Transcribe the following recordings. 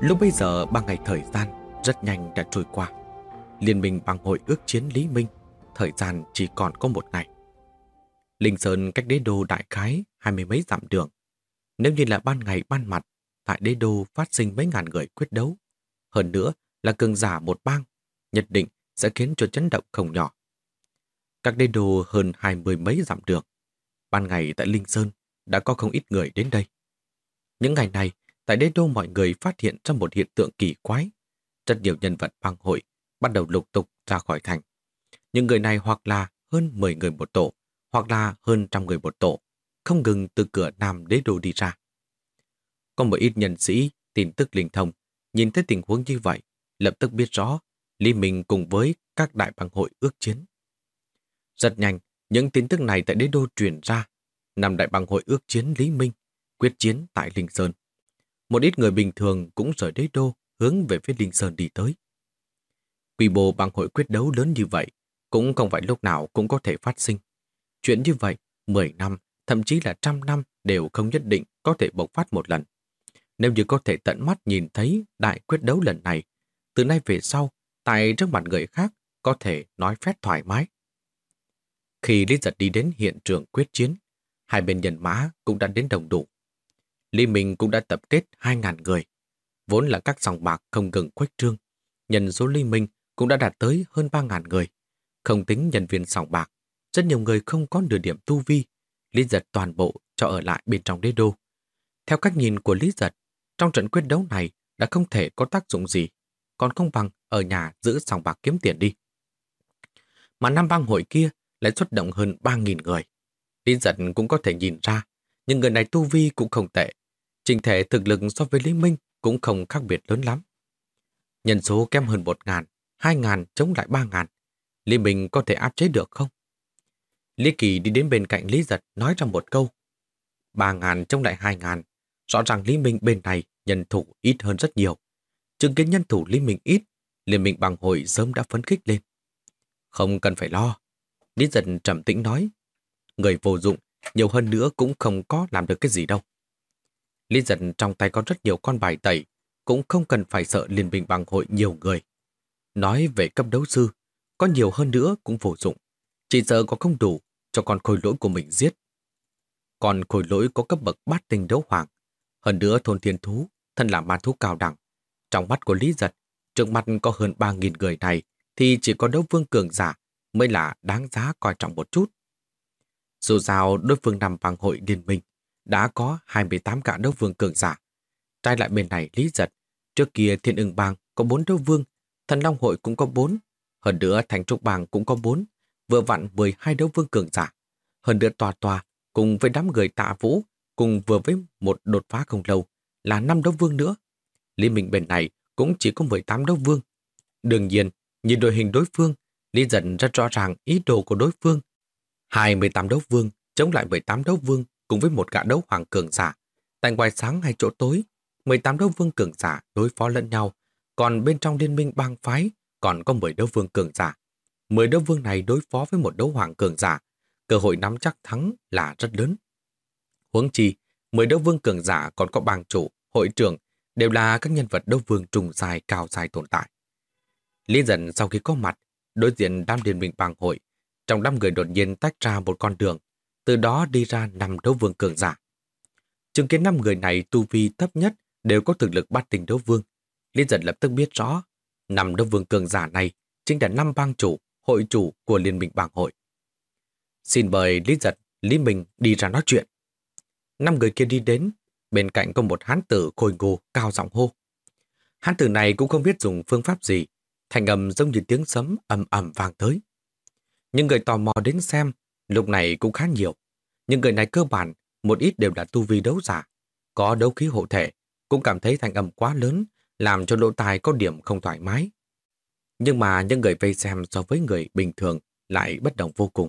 Lúc bây giờ ba ngày thời gian rất nhanh đã trôi qua. Liên minh bằng hội ước chiến Lý Minh, thời gian chỉ còn có một ngày. Linh Sơn cách đế đô đại khái hai mươi mấy dặm đường. Nếu như là ban ngày ban mặt, tại đế đô phát sinh mấy ngàn người quyết đấu. Hơn nữa là cường giả một bang, nhất định sẽ khiến cho chấn động không nhỏ. Các đế đô hơn hai mươi mấy dặm đường. Ban ngày tại Linh Sơn đã có không ít người đến đây. Những ngày này, tại đế đô mọi người phát hiện ra một hiện tượng kỳ quái. Rất nhiều nhân vật bang hội bắt đầu lục tục ra khỏi thành. Những người này hoặc là hơn 10 người một tổ, hoặc là hơn trăm người một tổ, không ngừng từ cửa nam đế đô đi ra. Có một ít nhân sĩ tin tức linh thông, nhìn thấy tình huống như vậy, lập tức biết rõ Lý Minh cùng với các đại bang hội ước chiến. Rất nhanh, những tin tức này tại đế đô truyền ra. Năm đại bang hội ước chiến Lý Minh, quyết chiến tại Linh Sơn. Một ít người bình thường cũng rời đế đô hướng về phía Linh Sơn đi tới. Quy mô bằng hội quyết đấu lớn như vậy cũng không phải lúc nào cũng có thể phát sinh. Chuyện như vậy, 10 năm, thậm chí là trăm năm đều không nhất định có thể bộc phát một lần. Nếu như có thể tận mắt nhìn thấy đại quyết đấu lần này, từ nay về sau, tại trước mặt người khác, có thể nói phép thoải mái. Khi Lý Giật đi đến hiện trường quyết chiến, hai bên nhân mã cũng đã đến đồng đủ. Lý Minh cũng đã tập kết 2.000 người. Vốn là các sòng bạc không ngừng khuếch trương. Nhân số Lý Minh cũng đã đạt tới hơn 3.000 người. Không tính nhân viên sòng bạc, rất nhiều người không có nửa điểm tu vi. Lý Giật toàn bộ cho ở lại bên trong đế đô. Theo cách nhìn của Lý Giật, trong trận quyết đấu này đã không thể có tác dụng gì, còn không bằng ở nhà giữ sòng bạc kiếm tiền đi. Mà năm bang hội kia lại xuất động hơn 3.000 người. Lý Giật cũng có thể nhìn ra, nhưng người này tu vi cũng không tệ. Trình thể thực lực so với Lý Minh cũng không khác biệt lớn lắm. Nhân số kém hơn 1 ngàn, 2 ngàn chống lại 3 ngàn. Lý Minh có thể áp chế được không? Lý Kỳ đi đến bên cạnh Lý Giật nói ra một câu. 3 ngàn chống lại 2 ngàn. Rõ ràng Lý Minh bên này nhân thủ ít hơn rất nhiều. Chứng kiến nhân thủ Lý Minh ít, Liên minh bằng hội sớm đã phấn khích lên. Không cần phải lo. Lý Giật trầm tĩnh nói. Người vô dụng, nhiều hơn nữa cũng không có làm được cái gì đâu. Lý Giật trong tay có rất nhiều con bài tẩy, cũng không cần phải sợ liên minh bằng hội nhiều người. Nói về cấp đấu sư, có nhiều hơn nữa cũng vô dụng. Chỉ sợ có không đủ cho con khôi lỗi của mình giết. Còn khôi lỗi có cấp bậc bát tinh đấu hoàng. Hơn nữa thôn thiên thú, thân là ma thú cao đẳng. Trong mắt của Lý Giật, trước mặt có hơn 3.000 người này thì chỉ có đấu vương cường giả mới là đáng giá coi trọng một chút. Dù sao đối phương nằm bằng hội liên minh đã có 28 cả đấu vương cường giả. Trai lại bên này Lý Giật, trước kia thiên ưng bang có 4 đấu vương, thần long hội cũng có 4, hơn nữa thành trúc bang cũng có 4, vừa vặn 12 đấu vương cường giả. Hơn nữa tòa tòa cùng với đám người tạ vũ, cùng vừa với một đột phá không lâu là 5 đấu vương nữa. Liên minh bên này cũng chỉ có 18 đấu vương. Đương nhiên, nhìn đội hình đối phương, Lý Dân rất rõ ràng ý đồ của đối phương. 28 đấu vương chống lại 18 đấu vương cùng với một gã đấu hoàng cường giả. Tại ngoài sáng hay chỗ tối, 18 đấu vương cường giả đối phó lẫn nhau, còn bên trong liên minh bang phái còn có 10 đấu vương cường giả. 10 đấu vương này đối phó với một đấu hoàng cường giả, cơ hội nắm chắc thắng là rất lớn. Huống chi, 10 đấu vương cường giả còn có bang chủ, hội trưởng, đều là các nhân vật đấu vương trùng dài cao dài tồn tại. Lý dần sau khi có mặt, đối diện đám liên minh bang hội, trong đám người đột nhiên tách ra một con đường, từ đó đi ra năm đấu vương cường giả. Chứng kiến năm người này tu vi thấp nhất đều có thực lực bắt tình đấu vương. Lý giật lập tức biết rõ, năm đấu vương cường giả này chính là năm bang chủ, hội chủ của liên minh bang hội. Xin mời Lý giật, Lý Minh đi ra nói chuyện. Năm người kia đi đến, bên cạnh có một hán tử khôi ngô cao giọng hô. Hán tử này cũng không biết dùng phương pháp gì, thành âm giống như tiếng sấm ầm ầm vang tới. Những người tò mò đến xem, Lúc này cũng khá nhiều. Những người này cơ bản, một ít đều là tu vi đấu giả. Có đấu khí hộ thể, cũng cảm thấy thanh âm quá lớn, làm cho lỗ tai có điểm không thoải mái. Nhưng mà những người vây xem so với người bình thường lại bất đồng vô cùng.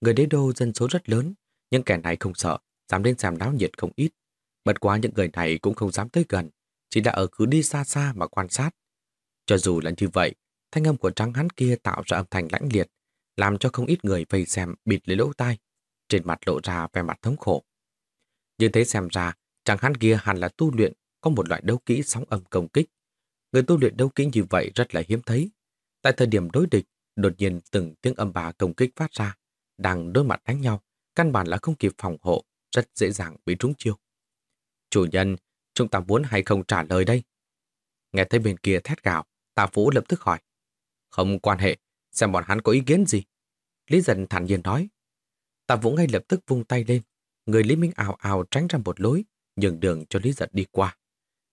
Người đế đô dân số rất lớn, nhưng kẻ này không sợ, dám đến xem náo nhiệt không ít. Bất quá những người này cũng không dám tới gần, chỉ là ở cứ đi xa xa mà quan sát. Cho dù là như vậy, thanh âm của trắng hắn kia tạo ra âm thanh lãnh liệt, làm cho không ít người vây xem bịt lấy lỗ tai, trên mặt lộ ra vẻ mặt thống khổ. Như thế xem ra, chàng hắn kia hẳn là tu luyện có một loại đấu kỹ sóng âm công kích. Người tu luyện đấu kỹ như vậy rất là hiếm thấy. Tại thời điểm đối địch, đột nhiên từng tiếng âm bà công kích phát ra, đang đối mặt đánh nhau, căn bản là không kịp phòng hộ, rất dễ dàng bị trúng chiêu. Chủ nhân, chúng ta muốn hay không trả lời đây? Nghe thấy bên kia thét gào, Tà Vũ lập tức hỏi. Không quan hệ, xem bọn hắn có ý kiến gì. Lý dần thản nhiên nói. Tạ Vũ ngay lập tức vung tay lên. Người Lý Minh ảo ảo tránh ra một lối, nhường đường cho Lý giật đi qua.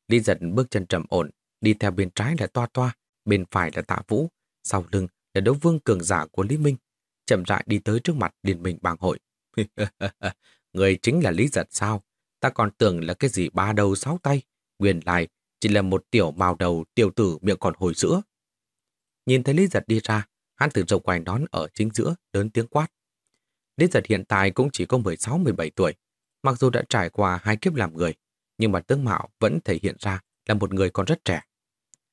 Lý giật bước chân trầm ổn, đi theo bên trái là Toa Toa, bên phải là Tạ Vũ, sau lưng là đấu vương cường giả của Lý Minh, chậm rãi đi tới trước mặt liên minh bang hội. Người chính là Lý Giật sao? Ta còn tưởng là cái gì ba đầu sáu tay, nguyên lại chỉ là một tiểu màu đầu tiểu tử miệng còn hồi sữa. Nhìn thấy Lý Giật đi ra, hắn từ rộng quài nón ở chính giữa, lớn tiếng quát. Lý Giật hiện tại cũng chỉ có 16-17 tuổi, mặc dù đã trải qua hai kiếp làm người, nhưng mà tướng mạo vẫn thể hiện ra là một người còn rất trẻ.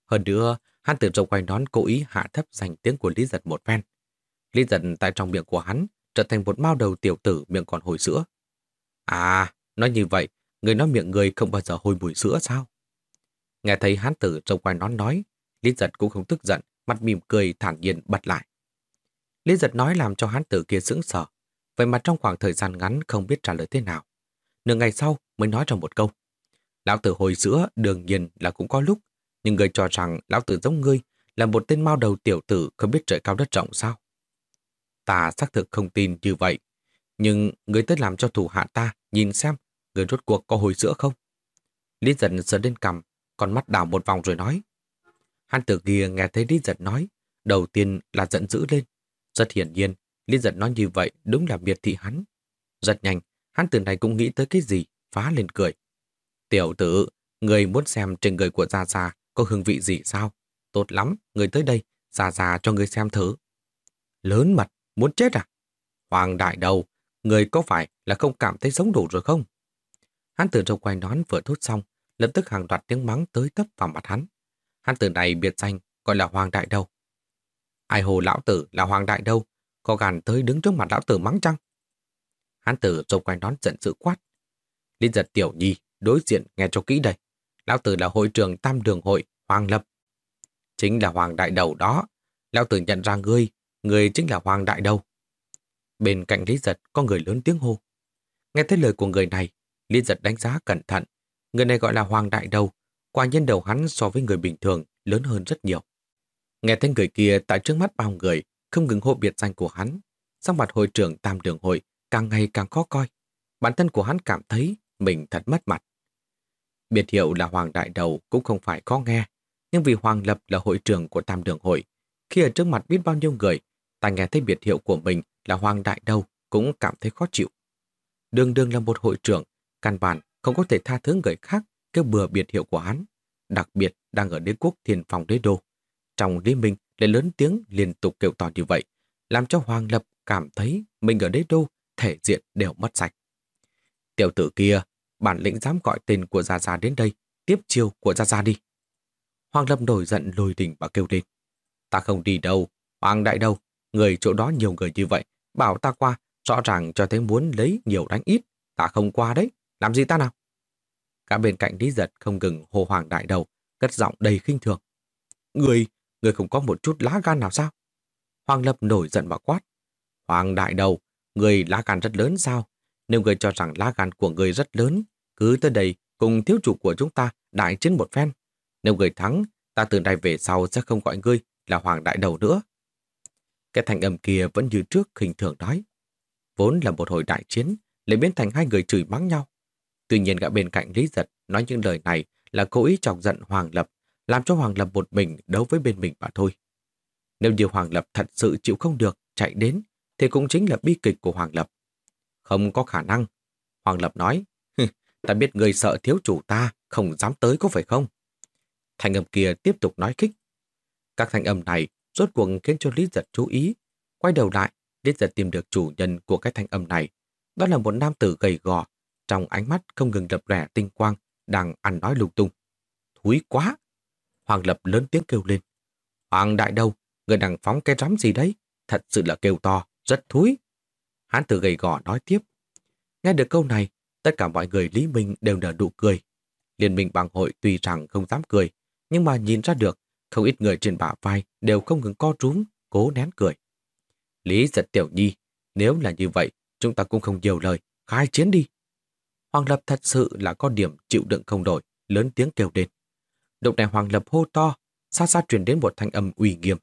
Hơn nữa, hắn từ rộng quài nón cố ý hạ thấp danh tiếng của Lý Giật một phen. Lý Giật tại trong miệng của hắn trở thành một mao đầu tiểu tử miệng còn hồi sữa. À, nói như vậy, người nói miệng người không bao giờ hồi mùi sữa sao? Nghe thấy Hán tử trong quanh nón nói, Lý Giật cũng không tức giận, mặt mỉm cười thản nhiên bật lại. Lý Giật nói làm cho hán tử kia sững sờ, vậy mà trong khoảng thời gian ngắn không biết trả lời thế nào. Nửa ngày sau mới nói ra một câu. Lão tử hồi sữa đương nhiên là cũng có lúc, nhưng người cho rằng lão tử giống ngươi là một tên mao đầu tiểu tử không biết trời cao đất rộng sao. Ta xác thực không tin như vậy, nhưng người tới làm cho thủ hạ ta nhìn xem người rốt cuộc có hồi sữa không. Lý giật sờ lên cầm, con mắt đảo một vòng rồi nói. Hán tử kia nghe thấy Lý giật nói, đầu tiên là giận dữ lên. Rất hiển nhiên, Lý giật nói như vậy đúng là biệt thị hắn. Rất nhanh, Hán tử này cũng nghĩ tới cái gì, phá lên cười. Tiểu tử, người muốn xem trên người của Gia Gia có hương vị gì sao? Tốt lắm, người tới đây, Gia Gia cho người xem thử. Lớn mặt muốn chết à? Hoàng đại đầu, người có phải là không cảm thấy sống đủ rồi không? Hắn tử trong quay nón vừa thốt xong, lập tức hàng loạt tiếng mắng tới tấp vào mặt hắn. Hắn tử này biệt danh gọi là Hoàng đại đầu. Ai hồ lão tử là Hoàng đại đâu, có gàn tới đứng trước mặt lão tử mắng chăng? Hắn tử xung quanh đón giận dữ quát. Liên giật tiểu nhi, đối diện nghe cho kỹ đây. Lão tử là hội trưởng tam đường hội Hoàng Lập. Chính là Hoàng Đại Đầu đó. Lão tử nhận ra ngươi, ngươi chính là Hoàng Đại Đầu. Bên cạnh Lý Giật có người lớn tiếng hô. Nghe thấy lời của người này, Lý Giật đánh giá cẩn thận. Người này gọi là Hoàng Đại Đầu. Quả nhiên đầu hắn so với người bình thường lớn hơn rất nhiều. Nghe thấy người kia tại trước mắt bao người, không ngừng hô biệt danh của hắn. Sau mặt hội trưởng tam đường hội càng ngày càng khó coi. Bản thân của hắn cảm thấy mình thật mất mặt. Biệt hiệu là Hoàng Đại Đầu cũng không phải khó nghe, nhưng vì Hoàng Lập là hội trưởng của Tam Đường Hội, khi ở trước mặt biết bao nhiêu người, ta nghe thấy biệt hiệu của mình là Hoàng Đại Đầu cũng cảm thấy khó chịu. Đường đường là một hội trưởng, căn bản không có thể tha thứ người khác kêu bừa biệt hiệu của hắn, đặc biệt đang ở đế quốc thiền phòng đế đô. Trong đế minh lại lớn tiếng liên tục kêu to như vậy, làm cho Hoàng Lập cảm thấy mình ở đế đô thể diện đều mất sạch. Tiểu tử kia bản lĩnh dám gọi tên của Gia Gia đến đây, tiếp chiêu của Gia Gia đi. Hoàng Lâm nổi giận lôi đình và kêu lên. Ta không đi đâu, Hoàng Đại đâu, người chỗ đó nhiều người như vậy, bảo ta qua, rõ ràng cho thấy muốn lấy nhiều đánh ít, ta không qua đấy, làm gì ta nào? Cả bên cạnh Lý Giật không ngừng hô Hoàng Đại đầu, cất giọng đầy khinh thường. Người, người không có một chút lá gan nào sao? Hoàng Lập nổi giận và quát. Hoàng Đại đầu, người lá gan rất lớn sao? Nếu người cho rằng lá gan của người rất lớn, cứ tới đây cùng thiếu chủ của chúng ta đại chiến một phen. Nếu người thắng, ta từ nay về sau sẽ không gọi ngươi là hoàng đại đầu nữa. Cái thành âm kia vẫn như trước khinh thường nói. Vốn là một hồi đại chiến, lại biến thành hai người chửi mắng nhau. Tuy nhiên gã bên cạnh Lý Giật nói những lời này là cố ý chọc giận Hoàng Lập, làm cho Hoàng Lập một mình đấu với bên mình mà thôi. Nếu như Hoàng Lập thật sự chịu không được, chạy đến, thì cũng chính là bi kịch của Hoàng Lập. Không có khả năng. Hoàng Lập nói, ta biết người sợ thiếu chủ ta, không dám tới có phải không? Thanh âm kia tiếp tục nói khích. Các thanh âm này rốt cuộc khiến cho Lý Giật chú ý. Quay đầu lại, Lý Giật tìm được chủ nhân của cái thanh âm này. Đó là một nam tử gầy gò, trong ánh mắt không ngừng lập lẻ tinh quang, đang ăn nói lung tung. Thúi quá! Hoàng Lập lớn tiếng kêu lên. Hoàng đại đâu, người đang phóng cái rắm gì đấy? Thật sự là kêu to, rất thúi. Hán tử gầy gò nói tiếp. Nghe được câu này, tất cả mọi người Lý Minh đều nở nụ cười. Liên minh bằng hội tuy rằng không dám cười, nhưng mà nhìn ra được, không ít người trên bả vai đều không ngừng co trúng, cố nén cười. Lý giật tiểu nhi, nếu là như vậy, chúng ta cũng không nhiều lời, khai chiến đi. Hoàng Lập thật sự là có điểm chịu đựng không đổi, lớn tiếng kêu lên. Lúc này Hoàng Lập hô to, xa xa truyền đến một thanh âm uy nghiêm.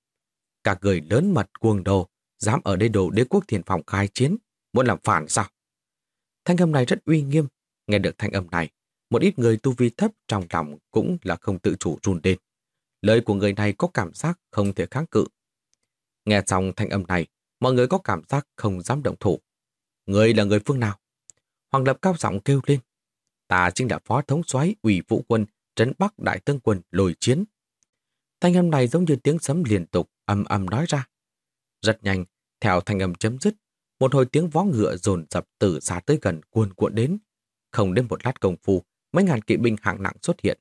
Cả người lớn mật cuồng đồ, dám ở đây đồ đế quốc thiền phòng khai chiến, muốn làm phản sao? Thanh âm này rất uy nghiêm, nghe được thanh âm này, một ít người tu vi thấp trong lòng cũng là không tự chủ run lên. Lời của người này có cảm giác không thể kháng cự. Nghe xong thanh âm này, mọi người có cảm giác không dám động thủ. Người là người phương nào? Hoàng Lập cao giọng kêu lên. Ta chính là phó thống soái ủy vũ quân trấn Bắc Đại Tương Quân lồi chiến. Thanh âm này giống như tiếng sấm liên tục âm âm nói ra. Rất nhanh, theo thanh âm chấm dứt, một hồi tiếng vó ngựa dồn dập từ xa tới gần cuồn cuộn đến. Không đến một lát công phu, mấy ngàn kỵ binh hạng nặng xuất hiện.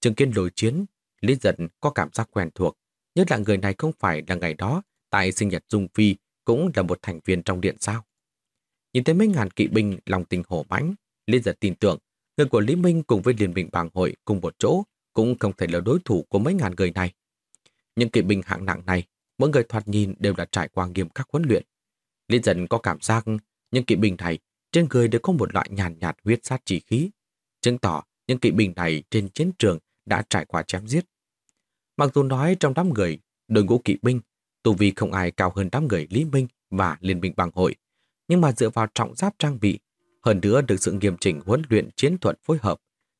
Chứng kiến lồi chiến, Lý Giật có cảm giác quen thuộc, nhất là người này không phải là ngày đó tại sinh nhật Dung Phi cũng là một thành viên trong điện sao. Nhìn thấy mấy ngàn kỵ binh lòng tình hổ mãnh, liên Giật tin tưởng người của Lý Minh cùng với Liên minh bàng hội cùng một chỗ cũng không thể là đối thủ của mấy ngàn người này. Những kỵ binh hạng nặng này, mỗi người thoạt nhìn đều đã trải qua nghiêm khắc huấn luyện. liên Giật có cảm giác những kỵ binh này trên người đều có một loại nhàn nhạt huyết sát chỉ khí, chứng tỏ những kỵ binh này trên chiến trường đã trải qua chém giết. Mặc dù nói trong đám người, đội ngũ kỵ binh, tu vi không ai cao hơn đám người Lý Minh và Liên minh bang hội, nhưng mà dựa vào trọng giáp trang bị, hơn nữa được sự nghiêm chỉnh huấn luyện chiến thuật phối hợp,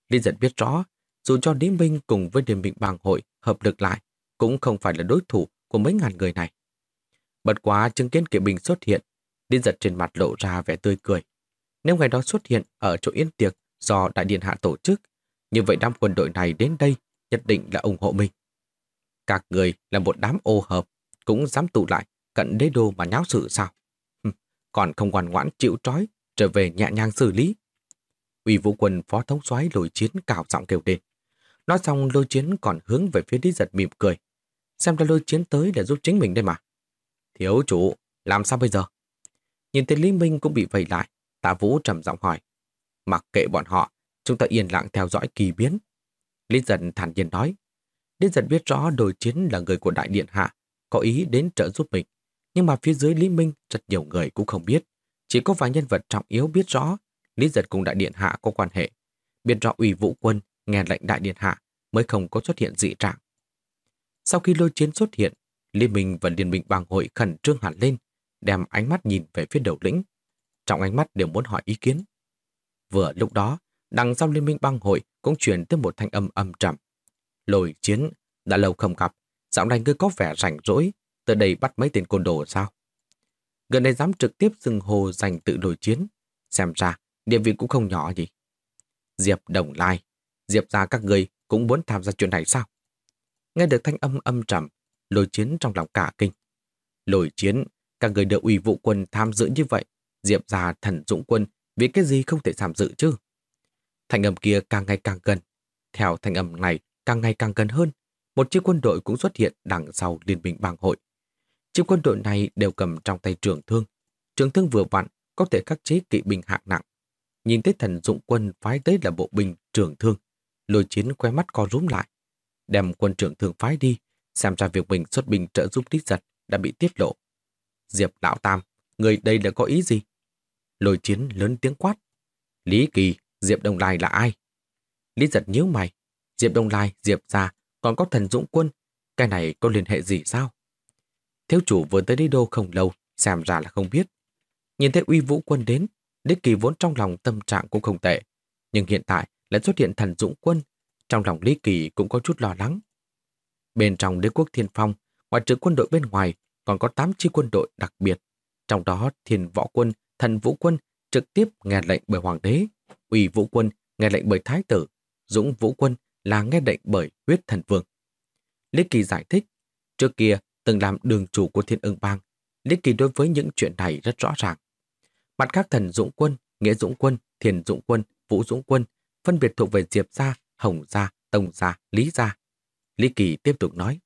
Lý Giật biết rõ, dù cho Lý Minh cùng với Liên minh bang hội hợp lực lại, cũng không phải là đối thủ của mấy ngàn người này. Bật quá chứng kiến kỵ binh xuất hiện, Lý Giật trên mặt lộ ra vẻ tươi cười. Nếu ngày đó xuất hiện ở chỗ yên tiệc do Đại Điện Hạ tổ chức, như vậy đám quân đội này đến đây nhất định là ủng hộ mình. Các người là một đám ô hợp, cũng dám tụ lại cận đế đô mà nháo sự sao? Còn không ngoan ngoãn chịu trói, trở về nhẹ nhàng xử lý. Ủy vũ quân phó thống soái lôi chiến cào giọng kêu lên. Nói xong lôi chiến còn hướng về phía đi giật mỉm cười. Xem ra lôi chiến tới để giúp chính mình đây mà. Thiếu chủ, làm sao bây giờ? Nhìn thấy Lý Minh cũng bị vây lại, tạ vũ trầm giọng hỏi. Mặc kệ bọn họ, chúng ta yên lặng theo dõi kỳ biến. Lý giật thản nhiên nói. Lý giật biết rõ đồi chiến là người của đại điện hạ, có ý đến trợ giúp mình. Nhưng mà phía dưới Lý Minh rất nhiều người cũng không biết. Chỉ có vài nhân vật trọng yếu biết rõ Lý giật cùng đại điện hạ có quan hệ. Biết rõ ủy vũ quân nghe lệnh đại điện hạ mới không có xuất hiện dị trạng. Sau khi lôi chiến xuất hiện, Liên minh và Liên minh bang hội khẩn trương hẳn lên, đem ánh mắt nhìn về phía đầu lĩnh. Trong ánh mắt đều muốn hỏi ý kiến. Vừa lúc đó, đằng sau Liên minh bang hội cũng truyền tới một thanh âm âm trầm. Lôi chiến, đã lâu không gặp, dạo này ngươi có vẻ rảnh rỗi, tới đây bắt mấy tên côn đồ sao? Gần đây dám trực tiếp xưng hồ giành tự đổi chiến, xem ra địa vị cũng không nhỏ gì. Diệp Đồng Lai, Diệp ra các người cũng muốn tham gia chuyện này sao? Nghe được thanh âm âm trầm, lôi chiến trong lòng cả kinh. Lôi chiến, các người được ủy vụ quân tham dự như vậy, Diệp ra thần dũng quân vì cái gì không thể tham dự chứ? Thanh âm kia càng ngày càng gần. Theo thanh âm này càng ngày càng gần hơn, một chiếc quân đội cũng xuất hiện đằng sau liên minh bang hội. Chiếc quân đội này đều cầm trong tay trường thương. Trường thương vừa vặn có thể khắc chế kỵ binh hạng nặng. Nhìn thấy thần dụng quân phái tới là bộ binh trường thương, lôi chiến quay mắt co rúm lại. Đem quân trưởng thương phái đi, xem ra việc mình xuất binh trợ giúp Lý Giật đã bị tiết lộ. Diệp Lão Tam, người đây là có ý gì? Lôi chiến lớn tiếng quát. Lý Kỳ, Diệp Đông Lai là ai? Lý Giật nhíu mày. Diệp Đông Lai, Diệp gia còn có thần dũng quân. Cái này có liên hệ gì sao? Thiếu chủ vừa tới đi đô không lâu, xem ra là không biết. Nhìn thấy uy vũ quân đến, Đích Kỳ vốn trong lòng tâm trạng cũng không tệ. Nhưng hiện tại lại xuất hiện thần dũng quân. Trong lòng Lý Kỳ cũng có chút lo lắng. Bên trong đế quốc thiên phong, ngoài trừ quân đội bên ngoài, còn có 8 chi quân đội đặc biệt. Trong đó thiên võ quân, thần vũ quân trực tiếp nghe lệnh bởi hoàng đế, ủy vũ quân nghe lệnh bởi thái tử, dũng vũ quân là nghe lệnh bởi huyết thần vương. Lý Kỳ giải thích, trước kia từng làm đường chủ của thiên ưng bang, Lý Kỳ đối với những chuyện này rất rõ ràng. Mặt khác thần dũng quân, nghĩa dũng quân, thiền dũng quân, vũ dũng quân phân biệt thuộc về Diệp gia, Hồng gia, Tông gia, Lý gia. Lý Kỳ tiếp tục nói,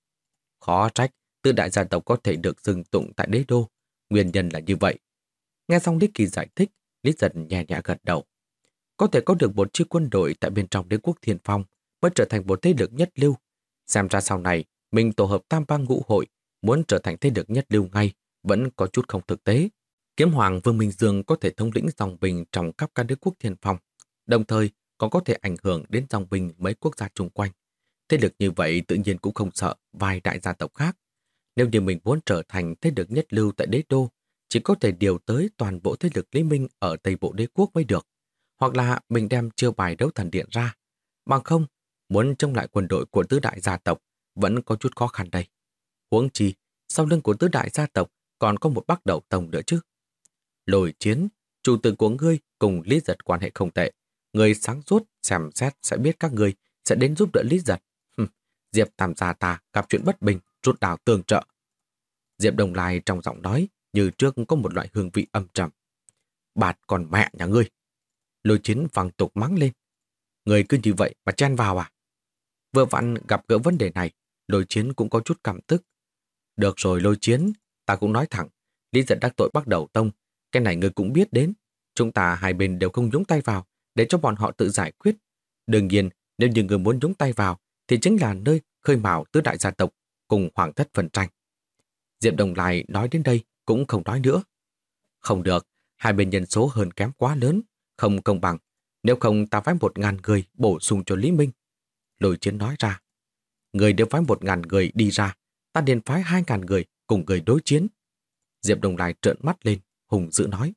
khó trách tư đại gia tộc có thể được dừng tụng tại đế đô, nguyên nhân là như vậy. Nghe xong Lý Kỳ giải thích, Lý giật nhẹ nhẹ gật đầu. Có thể có được một chi quân đội tại bên trong đế quốc thiên phong mới trở thành một thế lực nhất lưu. Xem ra sau này, mình tổ hợp tam bang ngũ hội, muốn trở thành thế lực nhất lưu ngay, vẫn có chút không thực tế. Kiếm Hoàng Vương Minh Dương có thể thống lĩnh dòng bình trong các các đế quốc thiên phong, đồng thời còn có thể ảnh hưởng đến dòng bình mấy quốc gia chung quanh. Thế lực như vậy tự nhiên cũng không sợ vài đại gia tộc khác. Nếu như mình muốn trở thành thế lực nhất lưu tại đế đô, chỉ có thể điều tới toàn bộ thế lực Lý Minh ở Tây Bộ đế quốc mới được. Hoặc là mình đem chiêu bài đấu thần điện ra. Bằng không, muốn chống lại quân đội của tứ đại gia tộc vẫn có chút khó khăn đây. Huống chi, sau lưng của tứ đại gia tộc còn có một bác đầu tông nữa chứ. Lồi chiến, chủ tử của ngươi cùng Lý Giật quan hệ không tệ. Người sáng suốt, xem xét sẽ biết các ngươi sẽ đến giúp đỡ Lý Giật. Diệp Tam gia ta gặp chuyện bất bình, rút đào tương trợ. Diệp Đồng Lai trong giọng nói như trước có một loại hương vị âm trầm. Bạt còn mẹ nhà ngươi. Lôi chiến vàng tục mắng lên. Người cứ như vậy mà chen vào à? Vừa vặn gặp gỡ vấn đề này, lôi chiến cũng có chút cảm tức. Được rồi lôi chiến, ta cũng nói thẳng. Lý giật đắc tội bắt đầu tông. Cái này người cũng biết đến. Chúng ta hai bên đều không nhúng tay vào để cho bọn họ tự giải quyết. Đương nhiên, nếu như người muốn nhúng tay vào thì chính là nơi khơi mào tứ đại gia tộc cùng hoàng thất phần tranh. Diệp Đồng Lai nói đến đây cũng không nói nữa. Không được, hai bên nhân số hơn kém quá lớn, không công bằng. Nếu không ta phái một ngàn người bổ sung cho Lý Minh. Lôi chiến nói ra. Người đều phái một ngàn người đi ra, ta điền phái hai ngàn người cùng người đối chiến. Diệp Đồng Lai trợn mắt lên, hùng dữ nói.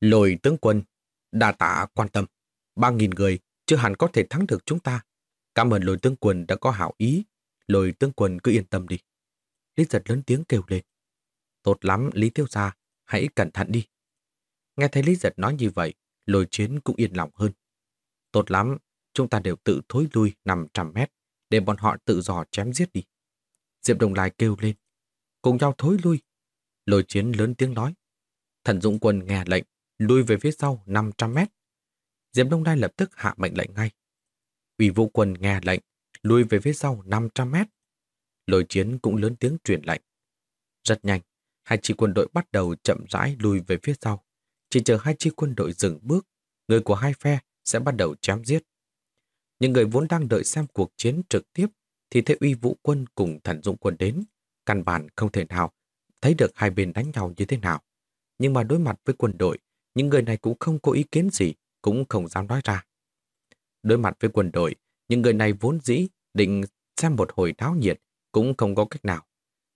Lôi tướng quân, đa tạ quan tâm. Ba nghìn người chưa hẳn có thể thắng được chúng ta. Cảm ơn lôi tướng quân đã có hảo ý. Lôi tướng quân cứ yên tâm đi. Lý giật lớn tiếng kêu lên. Tốt lắm, Lý Tiêu Gia, hãy cẩn thận đi. Nghe thấy Lý Giật nói như vậy, lôi chiến cũng yên lòng hơn. Tốt lắm, chúng ta đều tự thối lui 500 mét, để bọn họ tự dò chém giết đi. Diệp Đồng Lai kêu lên, cùng nhau thối lui. Lôi chiến lớn tiếng nói. Thần Dũng Quân nghe lệnh, lui về phía sau 500 mét. Diệp Đông Lai lập tức hạ mệnh lệnh ngay. Ủy vũ quân nghe lệnh, lui về phía sau 500 mét. Lôi chiến cũng lớn tiếng truyền lệnh. Rất nhanh, hai chi quân đội bắt đầu chậm rãi lùi về phía sau. Chỉ chờ hai chi quân đội dừng bước, người của hai phe sẽ bắt đầu chém giết. Những người vốn đang đợi xem cuộc chiến trực tiếp thì thấy uy vũ quân cùng thần dụng quân đến. Căn bản không thể nào thấy được hai bên đánh nhau như thế nào. Nhưng mà đối mặt với quân đội, những người này cũng không có ý kiến gì, cũng không dám nói ra. Đối mặt với quân đội, những người này vốn dĩ định xem một hồi tháo nhiệt cũng không có cách nào.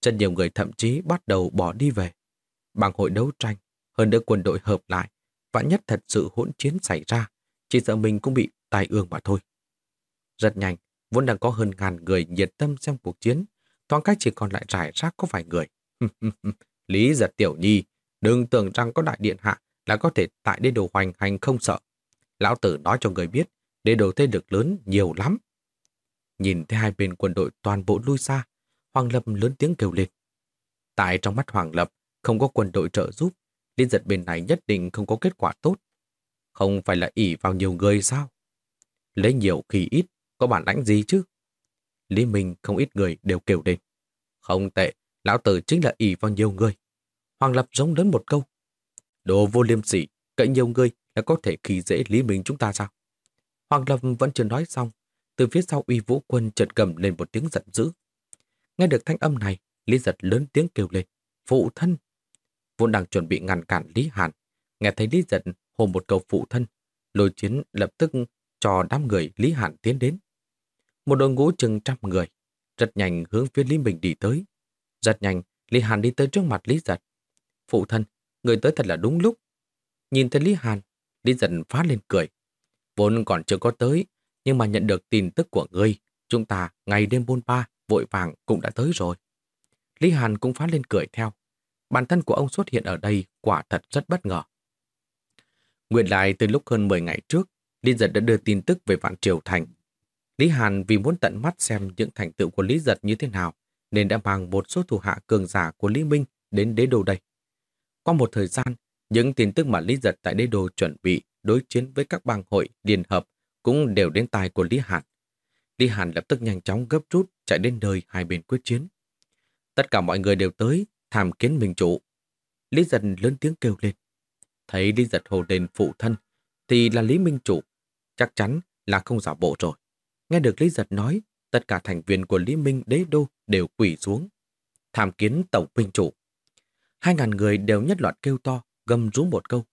Rất nhiều người thậm chí bắt đầu bỏ đi về. Bằng hội đấu tranh, hơn nữa quân đội hợp lại, vạn nhất thật sự hỗn chiến xảy ra, chỉ sợ mình cũng bị tai ương mà thôi. Rất nhanh, vốn đang có hơn ngàn người nhiệt tâm xem cuộc chiến, toàn cách chỉ còn lại rải rác có vài người. Lý giật tiểu nhi, đừng tưởng rằng có đại điện hạ là có thể tại đế đồ hoành hành không sợ. Lão tử nói cho người biết, đế đồ thế lực lớn nhiều lắm. Nhìn thấy hai bên quân đội toàn bộ lui xa, Hoàng Lập lớn tiếng kêu lên. Tại trong mắt Hoàng Lập, không có quân đội trợ giúp, liên giật bên này nhất định không có kết quả tốt. Không phải là ỉ vào nhiều người sao? Lấy nhiều khi ít, có bản lãnh gì chứ? Lý Minh không ít người đều kêu lên. Không tệ, lão tử chính là ỷ vào nhiều người. Hoàng Lập giống lớn một câu. Đồ vô liêm sỉ, cậy nhiều người là có thể khi dễ Lý Minh chúng ta sao? Hoàng Lập vẫn chưa nói xong, từ phía sau uy vũ quân chợt cầm lên một tiếng giận dữ. Nghe được thanh âm này, Lý giật lớn tiếng kêu lên. Phụ thân! Vốn đang chuẩn bị ngăn cản Lý Hàn. Nghe thấy Lý giật hồ một câu phụ thân. Lôi chiến lập tức cho đám người Lý Hàn tiến đến. Một đội ngũ chừng trăm người. Rất nhanh hướng phía Lý Bình đi tới. Rất nhanh, Lý Hàn đi tới trước mặt Lý giật. Phụ thân, người tới thật là đúng lúc. Nhìn thấy Lý Hàn, Lý giật phát lên cười. Vốn còn chưa có tới, nhưng mà nhận được tin tức của ngươi, chúng ta ngày đêm bôn ba, vội vàng cũng đã tới rồi. Lý Hàn cũng phát lên cười theo. bản thân của ông xuất hiện ở đây quả thật rất bất ngờ. Nguyện lại từ lúc hơn 10 ngày trước, Lý Giật đã đưa tin tức về Vạn Triều Thành. Lý Hàn vì muốn tận mắt xem những thành tựu của Lý Giật như thế nào, nên đã mang một số thủ hạ cường giả của Lý Minh đến đế đô đây. Qua một thời gian, những tin tức mà Lý Giật tại đế đô chuẩn bị đối chiến với các bang hội liên hợp cũng đều đến tai của Lý Hàn. Lý Hàn lập tức nhanh chóng gấp rút chạy đến nơi hai bên quyết chiến. Tất cả mọi người đều tới tham kiến minh chủ. Lý Giật lớn tiếng kêu lên. Thấy Lý Giật hồ lên phụ thân thì là Lý Minh Chủ. Chắc chắn là không giả bộ rồi. Nghe được Lý Giật nói, tất cả thành viên của Lý Minh đế đô đều quỳ xuống. Tham kiến Tổng Minh Chủ. Hai ngàn người đều nhất loạt kêu to, gầm rú một câu.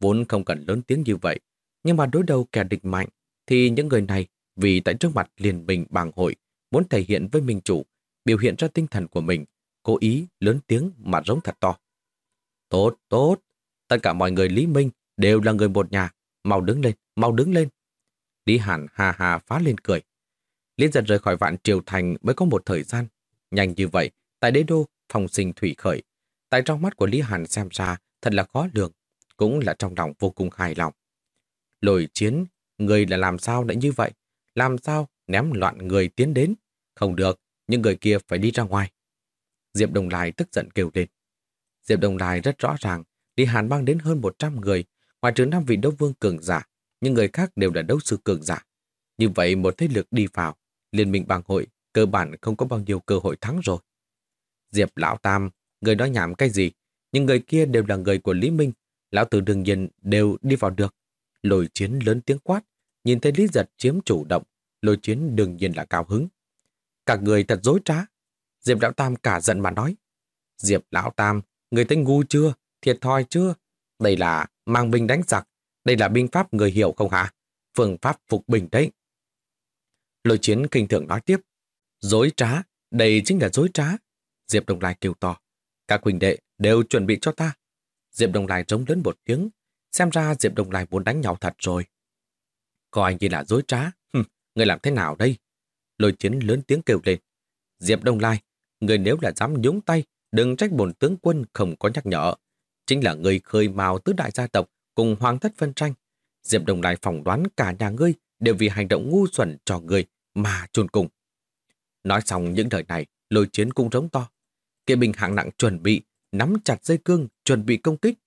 Vốn không cần lớn tiếng như vậy, nhưng mà đối đầu kẻ địch mạnh, thì những người này vì tại trước mặt liền mình bàng hội muốn thể hiện với Minh Chủ, biểu hiện ra tinh thần của mình, cố ý lớn tiếng mà rống thật to. Tốt, tốt, tất cả mọi người Lý Minh đều là người một nhà, mau đứng lên, mau đứng lên. Lý Hàn hà hà phá lên cười. Liên dần rời khỏi vạn triều thành mới có một thời gian. Nhanh như vậy, tại đế đô, phòng sinh thủy khởi. Tại trong mắt của Lý Hàn xem ra thật là khó lường, cũng là trong lòng vô cùng hài lòng. Lồi chiến, người là làm sao lại như vậy? Làm sao ném loạn người tiến đến? Không được, những người kia phải đi ra ngoài. Diệp Đồng Lai tức giận kêu lên. Diệp Đồng Lai rất rõ ràng, Lý Hàn mang đến hơn 100 người, ngoài trừ năm vị đốc vương cường giả, nhưng người khác đều là đấu sư cường giả. Như vậy một thế lực đi vào, liên minh bang hội cơ bản không có bao nhiêu cơ hội thắng rồi. Diệp Lão Tam, người nói nhảm cái gì, nhưng người kia đều là người của Lý Minh, Lão Tử đương nhiên đều đi vào được. Lôi chiến lớn tiếng quát, nhìn thấy Lý Giật chiếm chủ động, lôi chiến đương nhiên là cao hứng. Cả người thật dối trá. Diệp Lão Tam cả giận mà nói. Diệp Lão Tam, người tên ngu chưa? Thiệt thòi chưa? Đây là mang binh đánh giặc. Đây là binh pháp người hiểu không hả? Phương pháp phục bình đấy. Lôi chiến kinh thường nói tiếp. Dối trá, đây chính là dối trá. Diệp Đồng Lai kêu to. Các huynh đệ đều chuẩn bị cho ta. Diệp Đồng Lai trống lớn một tiếng. Xem ra Diệp Đồng Lai muốn đánh nhau thật rồi. Coi như là dối trá. Hừm, người làm thế nào đây? Lôi chiến lớn tiếng kêu lên. Diệp Đông Lai, người nếu là dám nhúng tay, đừng trách bổn tướng quân không có nhắc nhở. Chính là người khơi mào tứ đại gia tộc cùng hoàng thất phân tranh. Diệp Đồng Đài phỏng đoán cả nhà ngươi đều vì hành động ngu xuẩn cho người mà chôn cùng. Nói xong những lời này, lôi chiến cũng rống to. Kỵ binh hạng nặng chuẩn bị, nắm chặt dây cương, chuẩn bị công kích.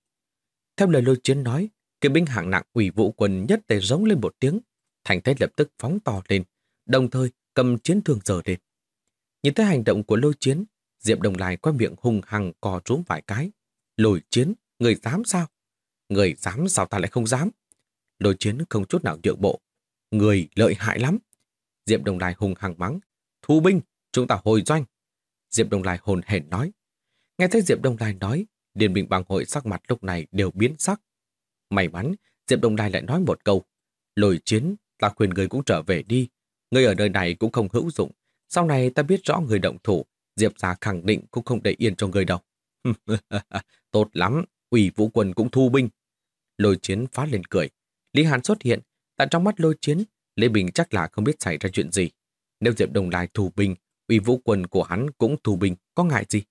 Theo lời lôi chiến nói, kỵ binh hạng nặng ủy vụ quân nhất tề rống lên một tiếng. Thành thế lập tức phóng to lên, đồng thời cầm chiến thương giờ lên. Nhìn thấy hành động của lôi chiến, Diệp Đồng Lai qua miệng hùng hằng cò trốn vài cái. Lôi chiến, người dám sao? Người dám sao ta lại không dám? Lôi chiến không chút nào nhượng bộ. Người lợi hại lắm. Diệp Đồng Lai hung hăng mắng. Thu binh, chúng ta hồi doanh. Diệp Đồng Lai hồn hển nói. Nghe thấy Diệp Đồng Lai nói, Liên minh bằng hội sắc mặt lúc này đều biến sắc. May mắn, Diệp Đồng Lai lại nói một câu. Lôi chiến, ta khuyên người cũng trở về đi. Người ở nơi này cũng không hữu dụng. Sau này ta biết rõ người động thủ, Diệp gia khẳng định cũng không để yên cho người đâu. Tốt lắm, ủy vũ quân cũng thu binh. Lôi chiến phá lên cười. Lý Hàn xuất hiện, tại trong mắt lôi chiến, Lê Bình chắc là không biết xảy ra chuyện gì. Nếu Diệp Đồng Lai thu binh, ủy vũ quân của hắn cũng thu binh, có ngại gì?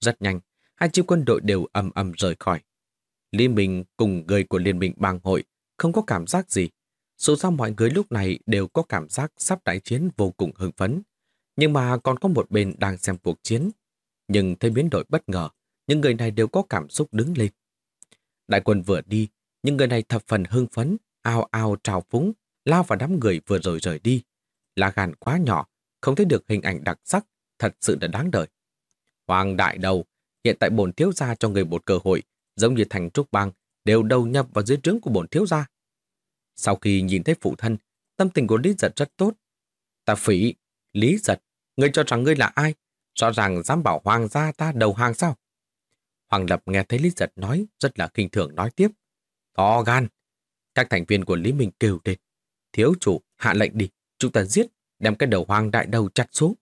Rất nhanh, hai chiếc quân đội đều ầm ầm rời khỏi. Lý Minh cùng người của Liên minh bang hội không có cảm giác gì. Dù sao mọi người lúc này đều có cảm giác sắp đại chiến vô cùng hưng phấn. Nhưng mà còn có một bên đang xem cuộc chiến. Nhưng thấy biến đổi bất ngờ, những người này đều có cảm xúc đứng lên. Đại quân vừa đi, những người này thập phần hưng phấn, ao ao trào phúng, lao vào đám người vừa rồi rời đi. Lá gan quá nhỏ, không thấy được hình ảnh đặc sắc, thật sự là đáng đợi. Hoàng đại đầu, hiện tại bổn thiếu gia cho người một cơ hội, giống như thành trúc bang, đều đầu nhập vào dưới trướng của bổn thiếu gia. Sau khi nhìn thấy phụ thân, tâm tình của Lý Giật rất tốt. Ta phỉ, Lý Giật, ngươi cho rằng ngươi là ai? Rõ ràng dám bảo hoàng gia ta đầu hàng sao? Hoàng Lập nghe thấy Lý Giật nói, rất là kinh thường nói tiếp. To gan! Các thành viên của Lý Minh kêu lên. Thiếu chủ, hạ lệnh đi, chúng ta giết, đem cái đầu hoàng đại đầu chặt xuống.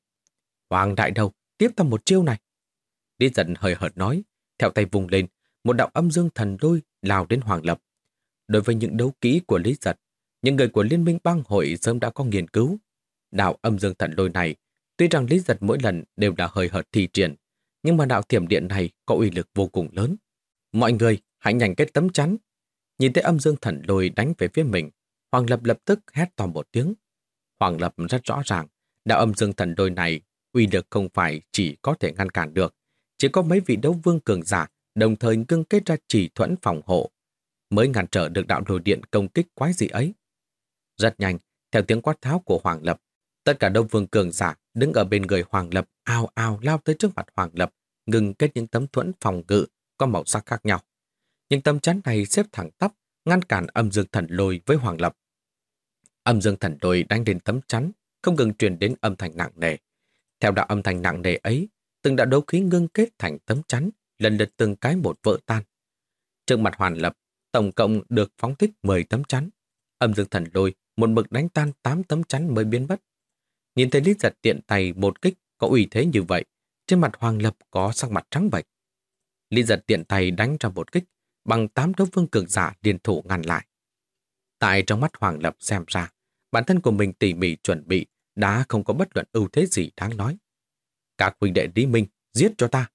Hoàng đại đầu, tiếp ta một chiêu này. Lý Giật hơi hợt nói, theo tay vùng lên, một đạo âm dương thần đôi lao đến Hoàng Lập. Đối với những đấu kỹ của Lý Giật, những người của Liên minh bang hội sớm đã có nghiên cứu. Đạo âm dương thần lôi này, tuy rằng Lý Giật mỗi lần đều là hơi hợt thi triển, nhưng mà đạo thiểm điện này có uy lực vô cùng lớn. Mọi người hãy nhanh kết tấm chắn. Nhìn thấy âm dương thần lôi đánh về phía mình, Hoàng Lập lập tức hét to một tiếng. Hoàng Lập rất rõ ràng, đạo âm dương thần lôi này uy lực không phải chỉ có thể ngăn cản được, chỉ có mấy vị đấu vương cường giả đồng thời ngưng kết ra chỉ thuẫn phòng hộ, mới ngăn trở được đạo lôi điện công kích quái dị ấy. Rất nhanh, theo tiếng quát tháo của Hoàng Lập, tất cả đông vương cường giả đứng ở bên người Hoàng Lập ao ao lao tới trước mặt Hoàng Lập, ngừng kết những tấm thuẫn phòng ngự có màu sắc khác nhau. Những tấm chắn này xếp thẳng tắp, ngăn cản âm dương thần lôi với Hoàng Lập. Âm dương thần lôi đánh đến tấm chắn, không ngừng truyền đến âm thanh nặng nề. Theo đạo âm thanh nặng nề ấy, từng đạo đấu khí ngưng kết thành tấm chắn, lần lượt từng cái một vỡ tan. Trước mặt Hoàn Lập, tổng cộng được phóng thích 10 tấm chắn. Âm dương thần lôi một mực đánh tan 8 tấm chắn mới biến mất. Nhìn thấy Lý Giật tiện tay một kích có uy thế như vậy, trên mặt Hoàng Lập có sắc mặt trắng bệch. Lý Giật tiện tay đánh ra một kích, bằng tám đấu vương cường giả liên thủ ngăn lại. Tại trong mắt Hoàng Lập xem ra, bản thân của mình tỉ mỉ chuẩn bị đã không có bất luận ưu thế gì đáng nói. Các huynh đệ Lý Minh, giết cho ta.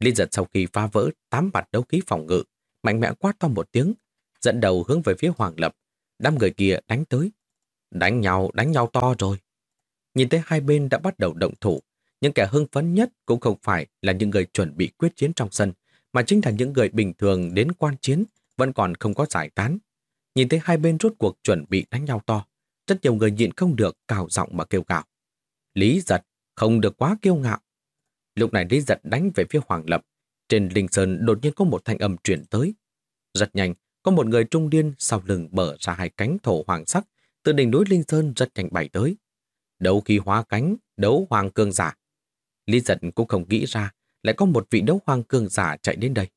Lý giật sau khi phá vỡ tám mặt đấu khí phòng ngự, mạnh mẽ quát to một tiếng, dẫn đầu hướng về phía Hoàng Lập. Đám người kia đánh tới. Đánh nhau, đánh nhau to rồi. Nhìn thấy hai bên đã bắt đầu động thủ, những kẻ hưng phấn nhất cũng không phải là những người chuẩn bị quyết chiến trong sân, mà chính là những người bình thường đến quan chiến vẫn còn không có giải tán. Nhìn thấy hai bên rốt cuộc chuẩn bị đánh nhau to, rất nhiều người nhịn không được cào giọng mà kêu gào. Lý giật, không được quá kiêu ngạo. Lúc này Lý giật đánh về phía Hoàng Lập. Trên Linh Sơn đột nhiên có một thanh âm chuyển tới. Rất nhanh, có một người trung điên sau lưng bở ra hai cánh thổ hoàng sắc, từ đỉnh núi Linh Sơn rất nhanh bay tới. Đấu khí hóa cánh, đấu hoàng cương giả. Lý giận cũng không nghĩ ra lại có một vị đấu hoàng cường giả chạy đến đây.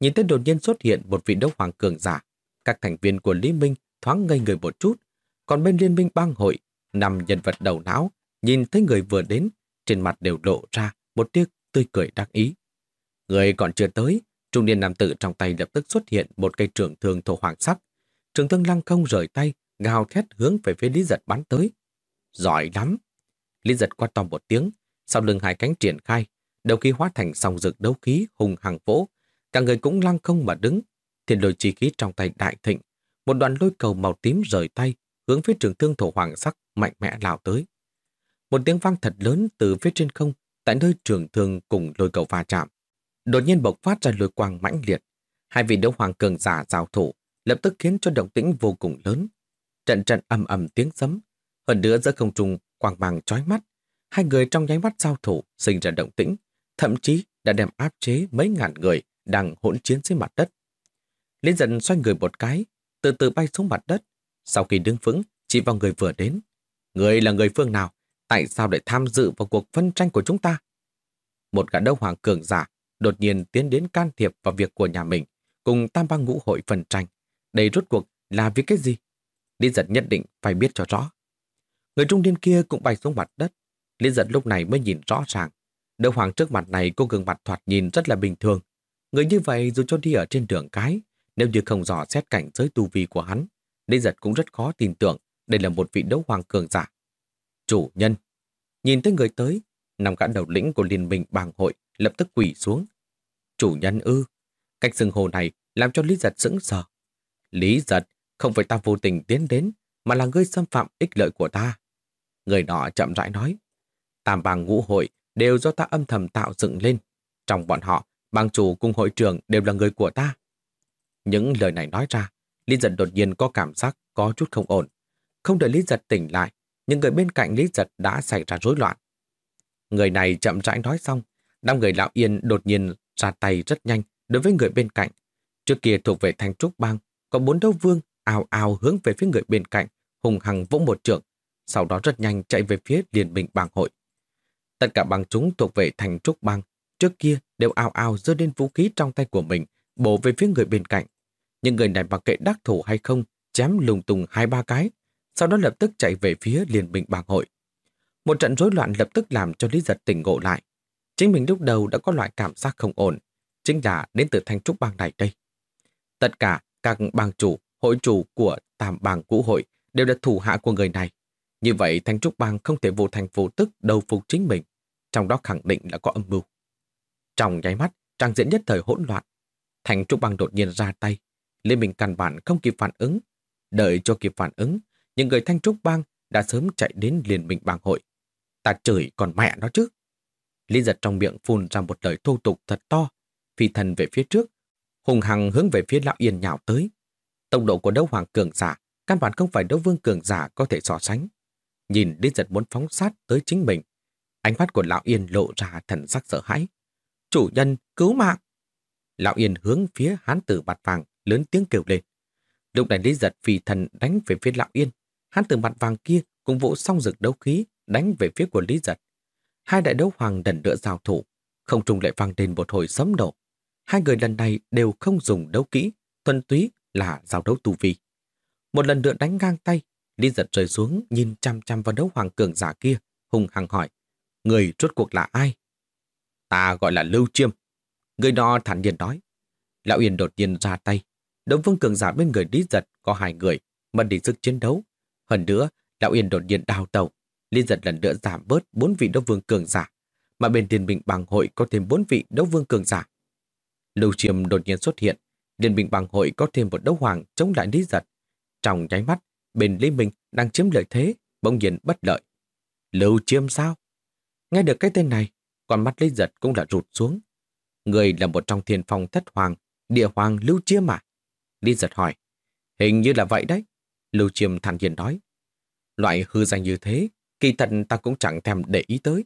Nhìn thấy đột nhiên xuất hiện một vị đấu hoàng cường giả, các thành viên của Lý Minh thoáng ngây người một chút, còn bên liên minh bang hội, nằm nhân vật đầu não, nhìn thấy người vừa đến, trên mặt đều lộ ra một tiếc tươi cười đắc ý. Người còn chưa tới, trung niên nam tử trong tay lập tức xuất hiện một cây trường thương thổ hoàng sắc. Trường thương lăng không rời tay, gào thét hướng về phía Lý Giật bắn tới. Giỏi lắm! Lý Giật quát to một tiếng, sau lưng hai cánh triển khai, đầu khí hóa thành song rực đấu khí hùng hằng vỗ. Cả người cũng lăng không mà đứng, thiên lôi chi khí trong tay đại thịnh. Một đoàn lôi cầu màu tím rời tay, hướng phía trường thương thổ hoàng sắc mạnh mẽ lao tới. Một tiếng vang thật lớn từ phía trên không, tại nơi trường thương cùng lôi cầu va chạm. Đột nhiên bộc phát ra lôi quang mãnh liệt. Hai vị đấu hoàng cường giả giao thủ, lập tức khiến cho động tĩnh vô cùng lớn. Trận trận ầm ầm tiếng sấm, hơn nữa giữa không trung quang bằng chói mắt. Hai người trong nháy mắt giao thủ sinh ra động tĩnh, thậm chí đã đem áp chế mấy ngàn người đang hỗn chiến dưới mặt đất. Liên dần xoay người một cái, từ từ bay xuống mặt đất, sau khi đứng vững, chỉ vào người vừa đến. Người là người phương nào? Tại sao lại tham dự vào cuộc phân tranh của chúng ta? Một gã đấu hoàng cường giả đột nhiên tiến đến can thiệp vào việc của nhà mình, cùng tam bang ngũ hội phân tranh. Đây rốt cuộc là vì cái gì? Lý giật nhất định phải biết cho rõ. Người trung niên kia cũng bay xuống mặt đất. Lý giật lúc này mới nhìn rõ ràng. Đấu hoàng trước mặt này cô gương mặt thoạt nhìn rất là bình thường. Người như vậy dù cho đi ở trên đường cái, nếu như không dò xét cảnh giới tu vi của hắn, Lý giật cũng rất khó tin tưởng đây là một vị đấu hoàng cường giả. Chủ nhân, nhìn thấy người tới, nằm gã đầu lĩnh của liên minh Bàng hội lập tức quỳ xuống. Chủ nhân ư, cách xưng hồ này làm cho Lý giật sững sờ. Lý giật, không phải ta vô tình tiến đến, mà là ngươi xâm phạm ích lợi của ta. Người nọ chậm rãi nói, tam bang ngũ hội đều do ta âm thầm tạo dựng lên. Trong bọn họ, bang chủ cùng hội trưởng đều là người của ta. Những lời này nói ra, Lý giật đột nhiên có cảm giác có chút không ổn. Không đợi Lý giật tỉnh lại, những người bên cạnh Lý giật đã xảy ra rối loạn. Người này chậm rãi nói xong, năm người lão yên đột nhiên ra tay rất nhanh đối với người bên cạnh. Trước kia thuộc về thanh trúc bang, có bốn đấu vương ào ào hướng về phía người bên cạnh, hùng hằng vỗ một trượng, sau đó rất nhanh chạy về phía liên minh bang hội. Tất cả bang chúng thuộc về thành trúc bang, trước kia đều ao ao giơ lên vũ khí trong tay của mình, bổ về phía người bên cạnh. Nhưng người này mặc kệ đắc thủ hay không, chém lùng tung hai ba cái, sau đó lập tức chạy về phía liên minh bang hội. Một trận rối loạn lập tức làm cho Lý Giật tỉnh ngộ lại. Chính mình lúc đầu đã có loại cảm giác không ổn, chính là đến từ thanh trúc bang này đây. Tất cả các bang chủ, hội chủ của tam bang cũ hội đều là thủ hạ của người này. Như vậy thanh trúc bang không thể vô thành vô tức đầu phục chính mình, trong đó khẳng định là có âm mưu. Trong nháy mắt, trang diễn nhất thời hỗn loạn. thanh Trúc Bang đột nhiên ra tay. Liên minh căn bản không kịp phản ứng. Đợi cho kịp phản ứng, những người Thanh Trúc Bang đã sớm chạy đến liên minh bang hội. Ta chửi còn mẹ nó chứ. Lý giật trong miệng phun ra một lời thô tục thật to, phi thần về phía trước, hùng hằng hướng về phía lão yên nhào tới. Tốc độ của đấu hoàng cường giả, căn bản không phải đấu vương cường giả có thể so sánh. Nhìn Lý giật muốn phóng sát tới chính mình, ánh mắt của lão yên lộ ra thần sắc sợ hãi. Chủ nhân, cứu mạng! Lão yên hướng phía hán tử bạt vàng, lớn tiếng kêu lên. Lúc này Lý giật vì thần đánh về phía lão yên, hán tử bạt vàng kia cùng vỗ song rực đấu khí đánh về phía của Lý giật. Hai đại đấu hoàng lần nữa giao thủ, không trùng lại vang lên một hồi sấm nổ. Hai người lần này đều không dùng đấu kỹ, thuần túy là giao đấu tu vi. Một lần nữa đánh ngang tay, Lý giật rơi xuống nhìn chăm chăm vào đấu hoàng cường giả kia, hùng hằng hỏi. Người rốt cuộc là ai? Ta gọi là Lưu Chiêm. Người đó thản nhiên nói. Lão Yên đột nhiên ra tay. Đấu vương cường giả bên người Lý giật có hai người, mất đi sức chiến đấu. Hơn nữa, Lão Yên đột nhiên đào tàu, Lý giật lần nữa giảm bớt bốn vị đấu vương cường giả, mà bên tiền bình bằng hội có thêm bốn vị đấu vương cường giả. Lưu Chiêm đột nhiên xuất hiện, Liên minh bằng hội có thêm một đấu hoàng chống lại Lý giật. Trong nháy mắt, bên Lý minh đang chiếm lợi thế, bỗng nhiên bất lợi. Lưu Chiêm sao? Nghe được cái tên này, con mắt Lý giật cũng đã rụt xuống. Người là một trong thiên phong thất hoàng, địa hoàng Lưu Chiêm mà. Lý giật hỏi, hình như là vậy đấy. Lưu Chiêm thản nhiên nói, loại hư danh như thế Kỳ thật ta cũng chẳng thèm để ý tới.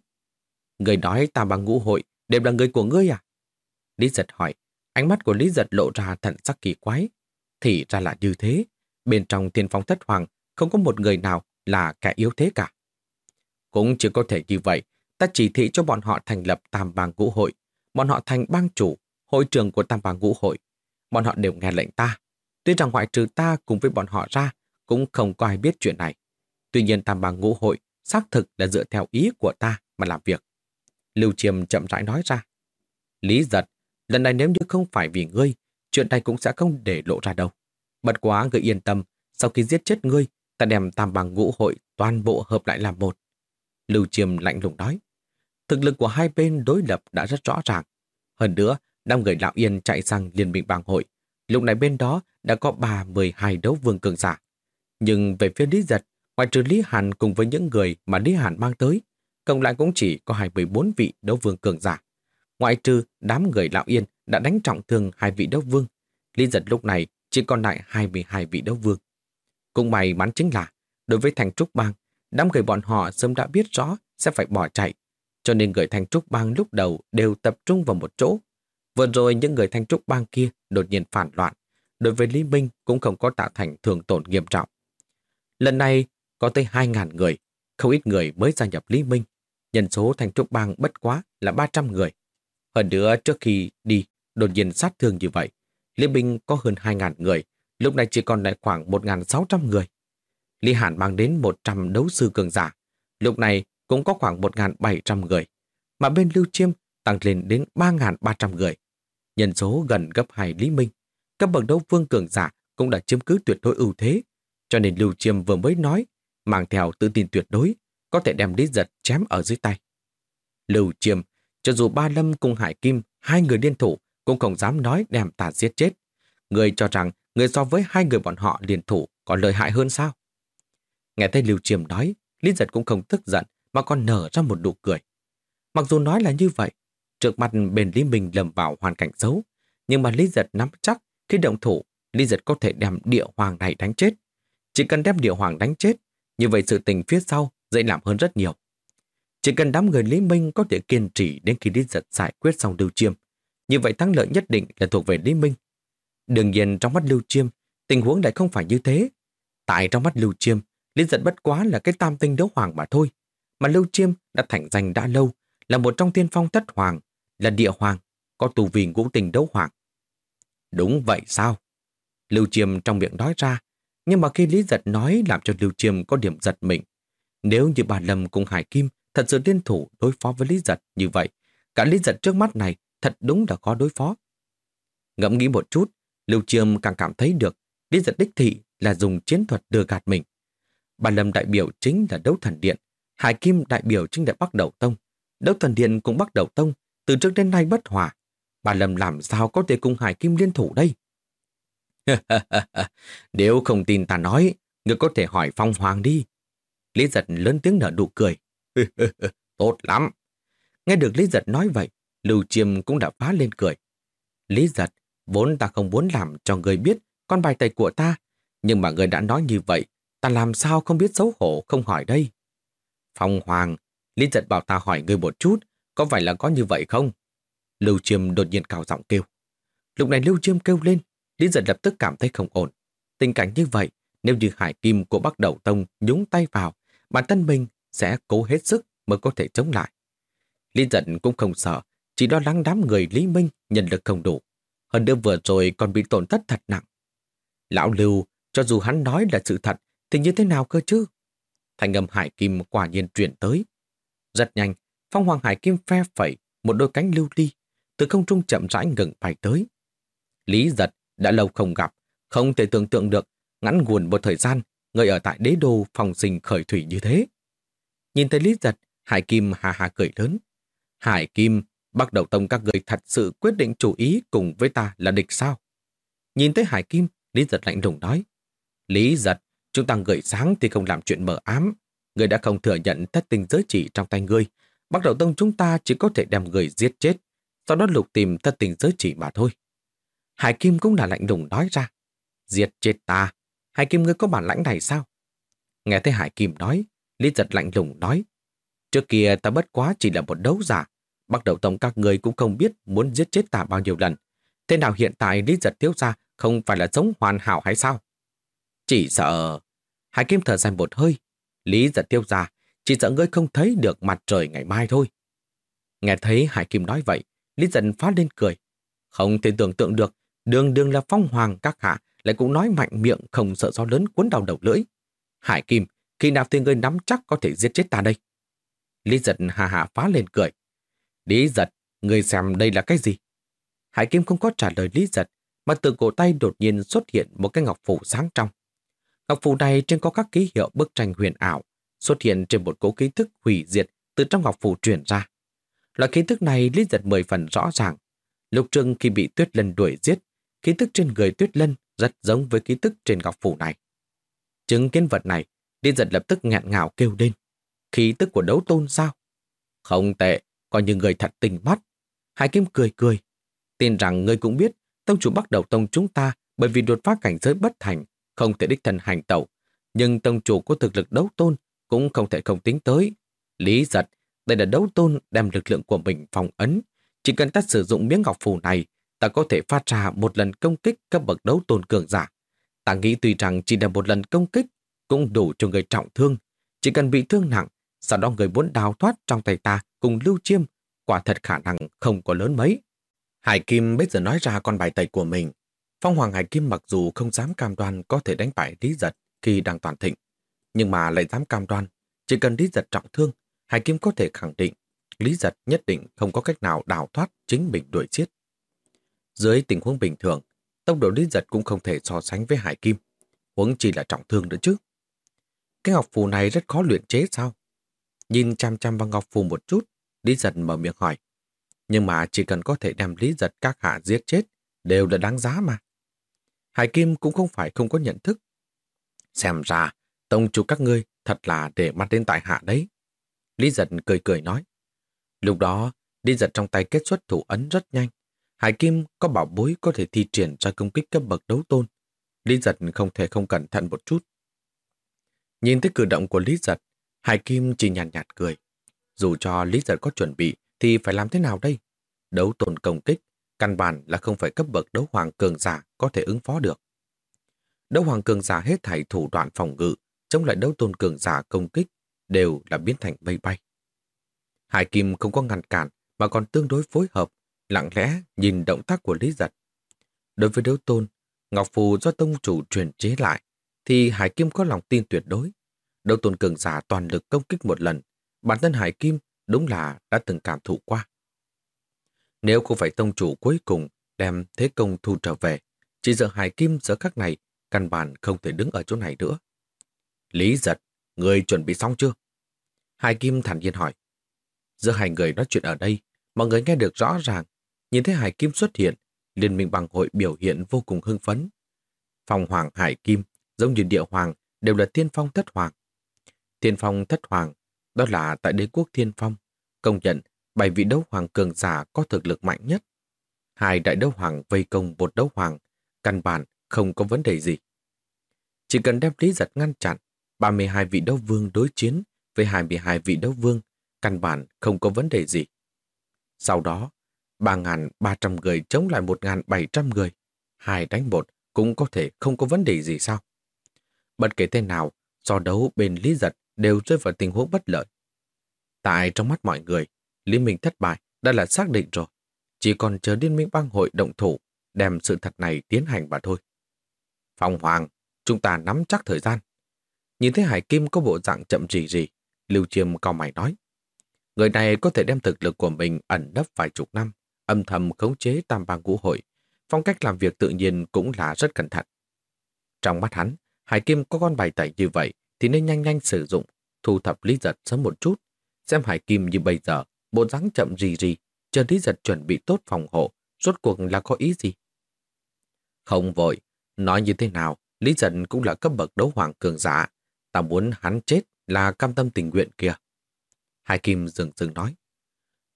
Người nói ta bằng ngũ hội đều là người của ngươi à? Lý giật hỏi, ánh mắt của Lý giật lộ ra thận sắc kỳ quái. Thì ra là như thế, bên trong thiên phong thất hoàng không có một người nào là kẻ yếu thế cả. Cũng chỉ có thể như vậy, ta chỉ thị cho bọn họ thành lập tam bang ngũ hội. Bọn họ thành bang chủ, hội trưởng của tam bang ngũ hội. Bọn họ đều nghe lệnh ta. Tuy rằng ngoại trừ ta cùng với bọn họ ra, cũng không có ai biết chuyện này. Tuy nhiên tam bang ngũ hội xác thực là dựa theo ý của ta mà làm việc. Lưu Chiêm chậm rãi nói ra. Lý giật, lần này nếu như không phải vì ngươi, chuyện này cũng sẽ không để lộ ra đâu bất quá ngươi yên tâm, sau khi giết chết ngươi, ta đem tam bằng ngũ hội toàn bộ hợp lại làm một. Lưu Chiêm lạnh lùng nói. Thực lực của hai bên đối lập đã rất rõ ràng. Hơn nữa, năm người lão yên chạy sang liên minh bang hội. Lúc này bên đó đã có ba mười hai đấu vương cường giả. Nhưng về phía Lý Giật Ngoài trừ Lý Hàn cùng với những người mà Lý Hàn mang tới, cộng lại cũng chỉ có 24 vị đấu vương cường giả. Ngoại trừ đám người lão yên đã đánh trọng thương hai vị đấu vương, Lý giật lúc này chỉ còn lại 22 vị đấu vương. Cũng may mắn chính là, đối với thành trúc bang, đám người bọn họ sớm đã biết rõ sẽ phải bỏ chạy, cho nên người thành trúc bang lúc đầu đều tập trung vào một chỗ. Vừa rồi những người thành trúc bang kia đột nhiên phản loạn, đối với Lý Minh cũng không có tạo thành thường tổn nghiêm trọng. Lần này, có tới 2.000 người, không ít người mới gia nhập Lý Minh. Nhân số thành trúc bang bất quá là 300 người. Hơn nữa trước khi đi, đột nhiên sát thương như vậy, Liên Minh có hơn 2.000 người, lúc này chỉ còn lại khoảng 1.600 người. Lý Hàn mang đến 100 đấu sư cường giả, lúc này cũng có khoảng 1.700 người, mà bên Lưu Chiêm tăng lên đến 3.300 người. Nhân số gần gấp 2 Lý Minh, các bậc đấu vương cường giả cũng đã chiếm cứ tuyệt đối ưu thế, cho nên Lưu Chiêm vừa mới nói mang theo tự tin tuyệt đối, có thể đem Lý Giật chém ở dưới tay. Lưu Chiêm, cho dù Ba Lâm cùng Hải Kim, hai người liên thủ, cũng không dám nói đem ta giết chết. Người cho rằng người so với hai người bọn họ liên thủ còn lợi hại hơn sao? Nghe thấy Lưu Chiêm nói, Lý Giật cũng không tức giận mà còn nở ra một nụ cười. Mặc dù nói là như vậy, trước mặt bền Lý Minh lầm vào hoàn cảnh xấu, nhưng mà Lý Giật nắm chắc khi động thủ, Lý Giật có thể đem địa hoàng này đánh chết. Chỉ cần đem địa hoàng đánh chết, như vậy sự tình phía sau dễ làm hơn rất nhiều. Chỉ cần đám người Lý Minh có thể kiên trì đến khi Lý Giật giải quyết xong Lưu Chiêm, như vậy thắng lợi nhất định là thuộc về Lý Minh. Đương nhiên trong mắt Lưu Chiêm, tình huống lại không phải như thế. Tại trong mắt Lưu Chiêm, Lý Giật bất quá là cái tam tinh đấu hoàng mà thôi. Mà Lưu Chiêm đã thành danh đã lâu, là một trong tiên phong thất hoàng, là địa hoàng, có tù vì ngũ tình đấu hoàng. Đúng vậy sao? Lưu Chiêm trong miệng nói ra, nhưng mà khi Lý Giật nói làm cho Lưu Chiêm có điểm giật mình. Nếu như bà Lâm cùng Hải Kim thật sự liên thủ đối phó với Lý Giật như vậy, cả Lý Giật trước mắt này thật đúng là khó đối phó. Ngẫm nghĩ một chút, Lưu Chiêm càng cảm thấy được Lý Giật đích thị là dùng chiến thuật đưa gạt mình. Bà Lâm đại biểu chính là đấu thần điện, Hải Kim đại biểu chính là Bắc Đầu Tông. Đấu thần điện cũng Bắc Đầu Tông, từ trước đến nay bất hòa. Bà Lâm làm sao có thể cùng Hải Kim liên thủ đây? Nếu không tin ta nói, ngươi có thể hỏi Phong Hoàng đi. Lý giật lớn tiếng nở nụ cười. Tốt lắm. Nghe được Lý giật nói vậy, Lưu Chiêm cũng đã phá lên cười. Lý giật, vốn ta không muốn làm cho người biết con bài tẩy của ta, nhưng mà người đã nói như vậy, ta làm sao không biết xấu hổ không hỏi đây. Phong Hoàng, Lý giật bảo ta hỏi người một chút, có phải là có như vậy không? Lưu Chiêm đột nhiên cao giọng kêu. Lúc này Lưu Chiêm kêu lên, Lý giật lập tức cảm thấy không ổn. Tình cảnh như vậy, nếu như hải kim của Bắc Đầu Tông nhúng tay vào, bản thân mình sẽ cố hết sức mới có thể chống lại. Lý giận cũng không sợ, chỉ lo lắng đám người Lý Minh nhân lực không đủ. Hơn nữa vừa rồi còn bị tổn thất thật nặng. Lão Lưu, cho dù hắn nói là sự thật, thì như thế nào cơ chứ? Thành âm hải kim quả nhiên chuyển tới. Rất nhanh, phong hoàng hải kim phe phẩy một đôi cánh lưu ly, từ không trung chậm rãi ngừng bay tới. Lý giật đã lâu không gặp, không thể tưởng tượng được ngắn nguồn một thời gian người ở tại đế đô phòng sinh khởi thủy như thế. Nhìn thấy Lý giật, Hải Kim hà hà cười lớn. Hải Kim, bắt đầu tông các người thật sự quyết định chủ ý cùng với ta là địch sao? Nhìn thấy Hải Kim, Lý giật lạnh lùng nói. Lý giật, chúng ta gửi sáng thì không làm chuyện mờ ám. Người đã không thừa nhận thất tình giới chỉ trong tay ngươi. Bắt đầu tông chúng ta chỉ có thể đem người giết chết, sau đó lục tìm thất tình giới chỉ mà thôi. Hải Kim cũng là lạnh lùng nói ra. Giết chết ta. Hải Kim ngươi có bản lãnh này sao? Nghe thấy Hải Kim nói, Lý giật lạnh lùng nói. Trước kia ta bất quá chỉ là một đấu giả. Bắt đầu tổng các người cũng không biết muốn giết chết ta bao nhiêu lần. Thế nào hiện tại Lý giật thiếu ra không phải là sống hoàn hảo hay sao? Chỉ sợ... Hải Kim thở dài một hơi. Lý giật thiếu ra, chỉ sợ ngươi không thấy được mặt trời ngày mai thôi. Nghe thấy Hải Kim nói vậy, Lý giật phát lên cười. Không thể tưởng tượng được, đường đường là phong hoàng các hạ, lại cũng nói mạnh miệng không sợ gió lớn cuốn đầu đầu lưỡi. Hải Kim, khi nào thì ngươi nắm chắc có thể giết chết ta đây? Lý giật hà hà phá lên cười. Lý giật, người xem đây là cái gì? Hải Kim không có trả lời Lý giật, mà từ cổ tay đột nhiên xuất hiện một cái ngọc phủ sáng trong. Ngọc phủ này trên có các ký hiệu bức tranh huyền ảo, xuất hiện trên một cố ký thức hủy diệt từ trong ngọc phủ truyền ra. Loại ký thức này Lý giật mười phần rõ ràng. Lục trưng khi bị Tuyết Lân đuổi giết, ký thức trên người Tuyết Lân rất giống với ký thức trên ngọc phủ này. Chứng kiến vật này, Lý giật lập tức ngạn ngào kêu lên. Khí tức của đấu tôn sao? Không tệ, coi như người thật tình mắt. Hải Kim cười cười. Tin rằng ngươi cũng biết, tông chủ bắt đầu tông chúng ta bởi vì đột phá cảnh giới bất thành, không thể đích thân hành tẩu. Nhưng tông chủ có thực lực đấu tôn cũng không thể không tính tới. Lý giật, đây là đấu tôn đem lực lượng của mình phòng ấn. Chỉ cần ta sử dụng miếng ngọc phù này, ta có thể phát ra một lần công kích cấp bậc đấu tôn cường giả. Ta nghĩ tuy rằng chỉ là một lần công kích cũng đủ cho người trọng thương. Chỉ cần bị thương nặng, sau đó người muốn đào thoát trong tay ta cùng lưu chiêm, quả thật khả năng không có lớn mấy. Hải Kim bây giờ nói ra con bài tẩy của mình. Phong Hoàng Hải Kim mặc dù không dám cam đoan có thể đánh bại Lý Giật khi đang toàn thịnh, nhưng mà lại dám cam đoan, chỉ cần Lý Giật trọng thương, Hải Kim có thể khẳng định Lý Giật nhất định không có cách nào đào thoát chính mình đuổi giết. Dưới tình huống bình thường, tốc độ Lý Giật cũng không thể so sánh với Hải Kim, huống chỉ là trọng thương nữa chứ. Cái ngọc phù này rất khó luyện chế sao? Nhìn chăm chăm vào ngọc phù một chút, Lý Giật mở miệng hỏi. Nhưng mà chỉ cần có thể đem Lý Giật các hạ giết chết, đều là đáng giá mà. Hải Kim cũng không phải không có nhận thức. Xem ra, tông chủ các ngươi thật là để mắt đến tại hạ đấy. Lý Giật cười cười nói. Lúc đó, Lý Giật trong tay kết xuất thủ ấn rất nhanh. Hải Kim có bảo bối có thể thi triển ra công kích cấp bậc đấu tôn. Lý Giật không thể không cẩn thận một chút. Nhìn thấy cử động của Lý Giật, Hải Kim chỉ nhàn nhạt, nhạt cười. Dù cho Lý Giật có chuẩn bị, thì phải làm thế nào đây? Đấu tồn công kích, căn bản là không phải cấp bậc đấu hoàng cường giả có thể ứng phó được. Đấu hoàng cường giả hết thảy thủ đoạn phòng ngự, chống lại đấu tôn cường giả công kích, đều là biến thành mây bay. Hải Kim không có ngăn cản, mà còn tương đối phối hợp, lặng lẽ nhìn động tác của Lý Giật. Đối với đấu tôn, Ngọc Phù do tông chủ truyền chế lại, thì Hải Kim có lòng tin tuyệt đối. Đấu tôn cường giả toàn lực công kích một lần, bản thân Hải Kim đúng là đã từng cảm thụ qua. Nếu không phải tông chủ cuối cùng đem thế công thu trở về, chỉ giờ Hải Kim giờ các này căn bản không thể đứng ở chỗ này nữa. Lý giật, người chuẩn bị xong chưa? Hải Kim thản nhiên hỏi. Giữa hai người nói chuyện ở đây, Mọi người nghe được rõ ràng, nhìn thấy Hải Kim xuất hiện, Liên minh bằng hội biểu hiện vô cùng hưng phấn. Phong Hoàng Hải Kim, giống như địa hoàng, đều là tiên phong thất hoàng thiên phong thất hoàng, đó là tại đế quốc thiên phong, công nhận bảy vị đấu hoàng cường giả có thực lực mạnh nhất. Hai đại đấu hoàng vây công một đấu hoàng, căn bản không có vấn đề gì. Chỉ cần đem lý giật ngăn chặn, 32 vị đấu vương đối chiến với 22 vị đấu vương, căn bản không có vấn đề gì. Sau đó, 3.300 người chống lại 1.700 người, hai đánh một cũng có thể không có vấn đề gì sao. Bất kể thế nào, so đấu bên Lý Giật đều rơi vào tình huống bất lợi. Tại trong mắt mọi người, liên Minh thất bại đã là xác định rồi. Chỉ còn chờ Liên minh bang hội động thủ, đem sự thật này tiến hành mà thôi. Phong Hoàng, chúng ta nắm chắc thời gian. Nhìn thấy Hải Kim có bộ dạng chậm rì rì, Lưu Chiêm cao mày nói. Người này có thể đem thực lực của mình ẩn nấp vài chục năm, âm thầm khống chế tam bang ngũ hội. Phong cách làm việc tự nhiên cũng là rất cẩn thận. Trong mắt hắn, Hải Kim có con bài tẩy như vậy thì nên nhanh nhanh sử dụng, thu thập lý giật sớm một chút. Xem Hải Kim như bây giờ, bộ dáng chậm rì rì, chờ lý giật chuẩn bị tốt phòng hộ, rốt cuộc là có ý gì? Không vội, nói như thế nào, Lý Giật cũng là cấp bậc đấu hoàng cường giả. Ta muốn hắn chết là cam tâm tình nguyện kia. Hải Kim dừng dừng nói.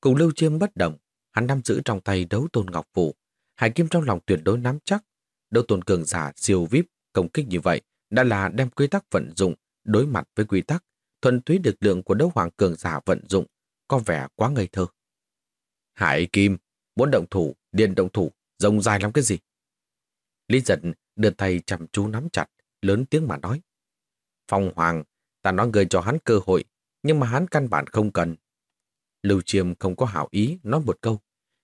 Cùng Lưu Chiêm bất động, hắn nắm giữ trong tay đấu tôn ngọc phủ. Hải Kim trong lòng tuyệt đối nắm chắc. Đấu tôn cường giả siêu vip công kích như vậy đã là đem quy tắc vận dụng đối mặt với quy tắc, thuần túy lực lượng của đấu hoàng cường giả vận dụng, có vẻ quá ngây thơ. Hải Kim, muốn động thủ, điền động thủ, rồng dài lắm cái gì? Lý giận đưa tay chăm chú nắm chặt, lớn tiếng mà nói. Phong Hoàng, ta nói người cho hắn cơ hội, nhưng mà hắn căn bản không cần. Lưu Chiêm không có hảo ý nói một câu.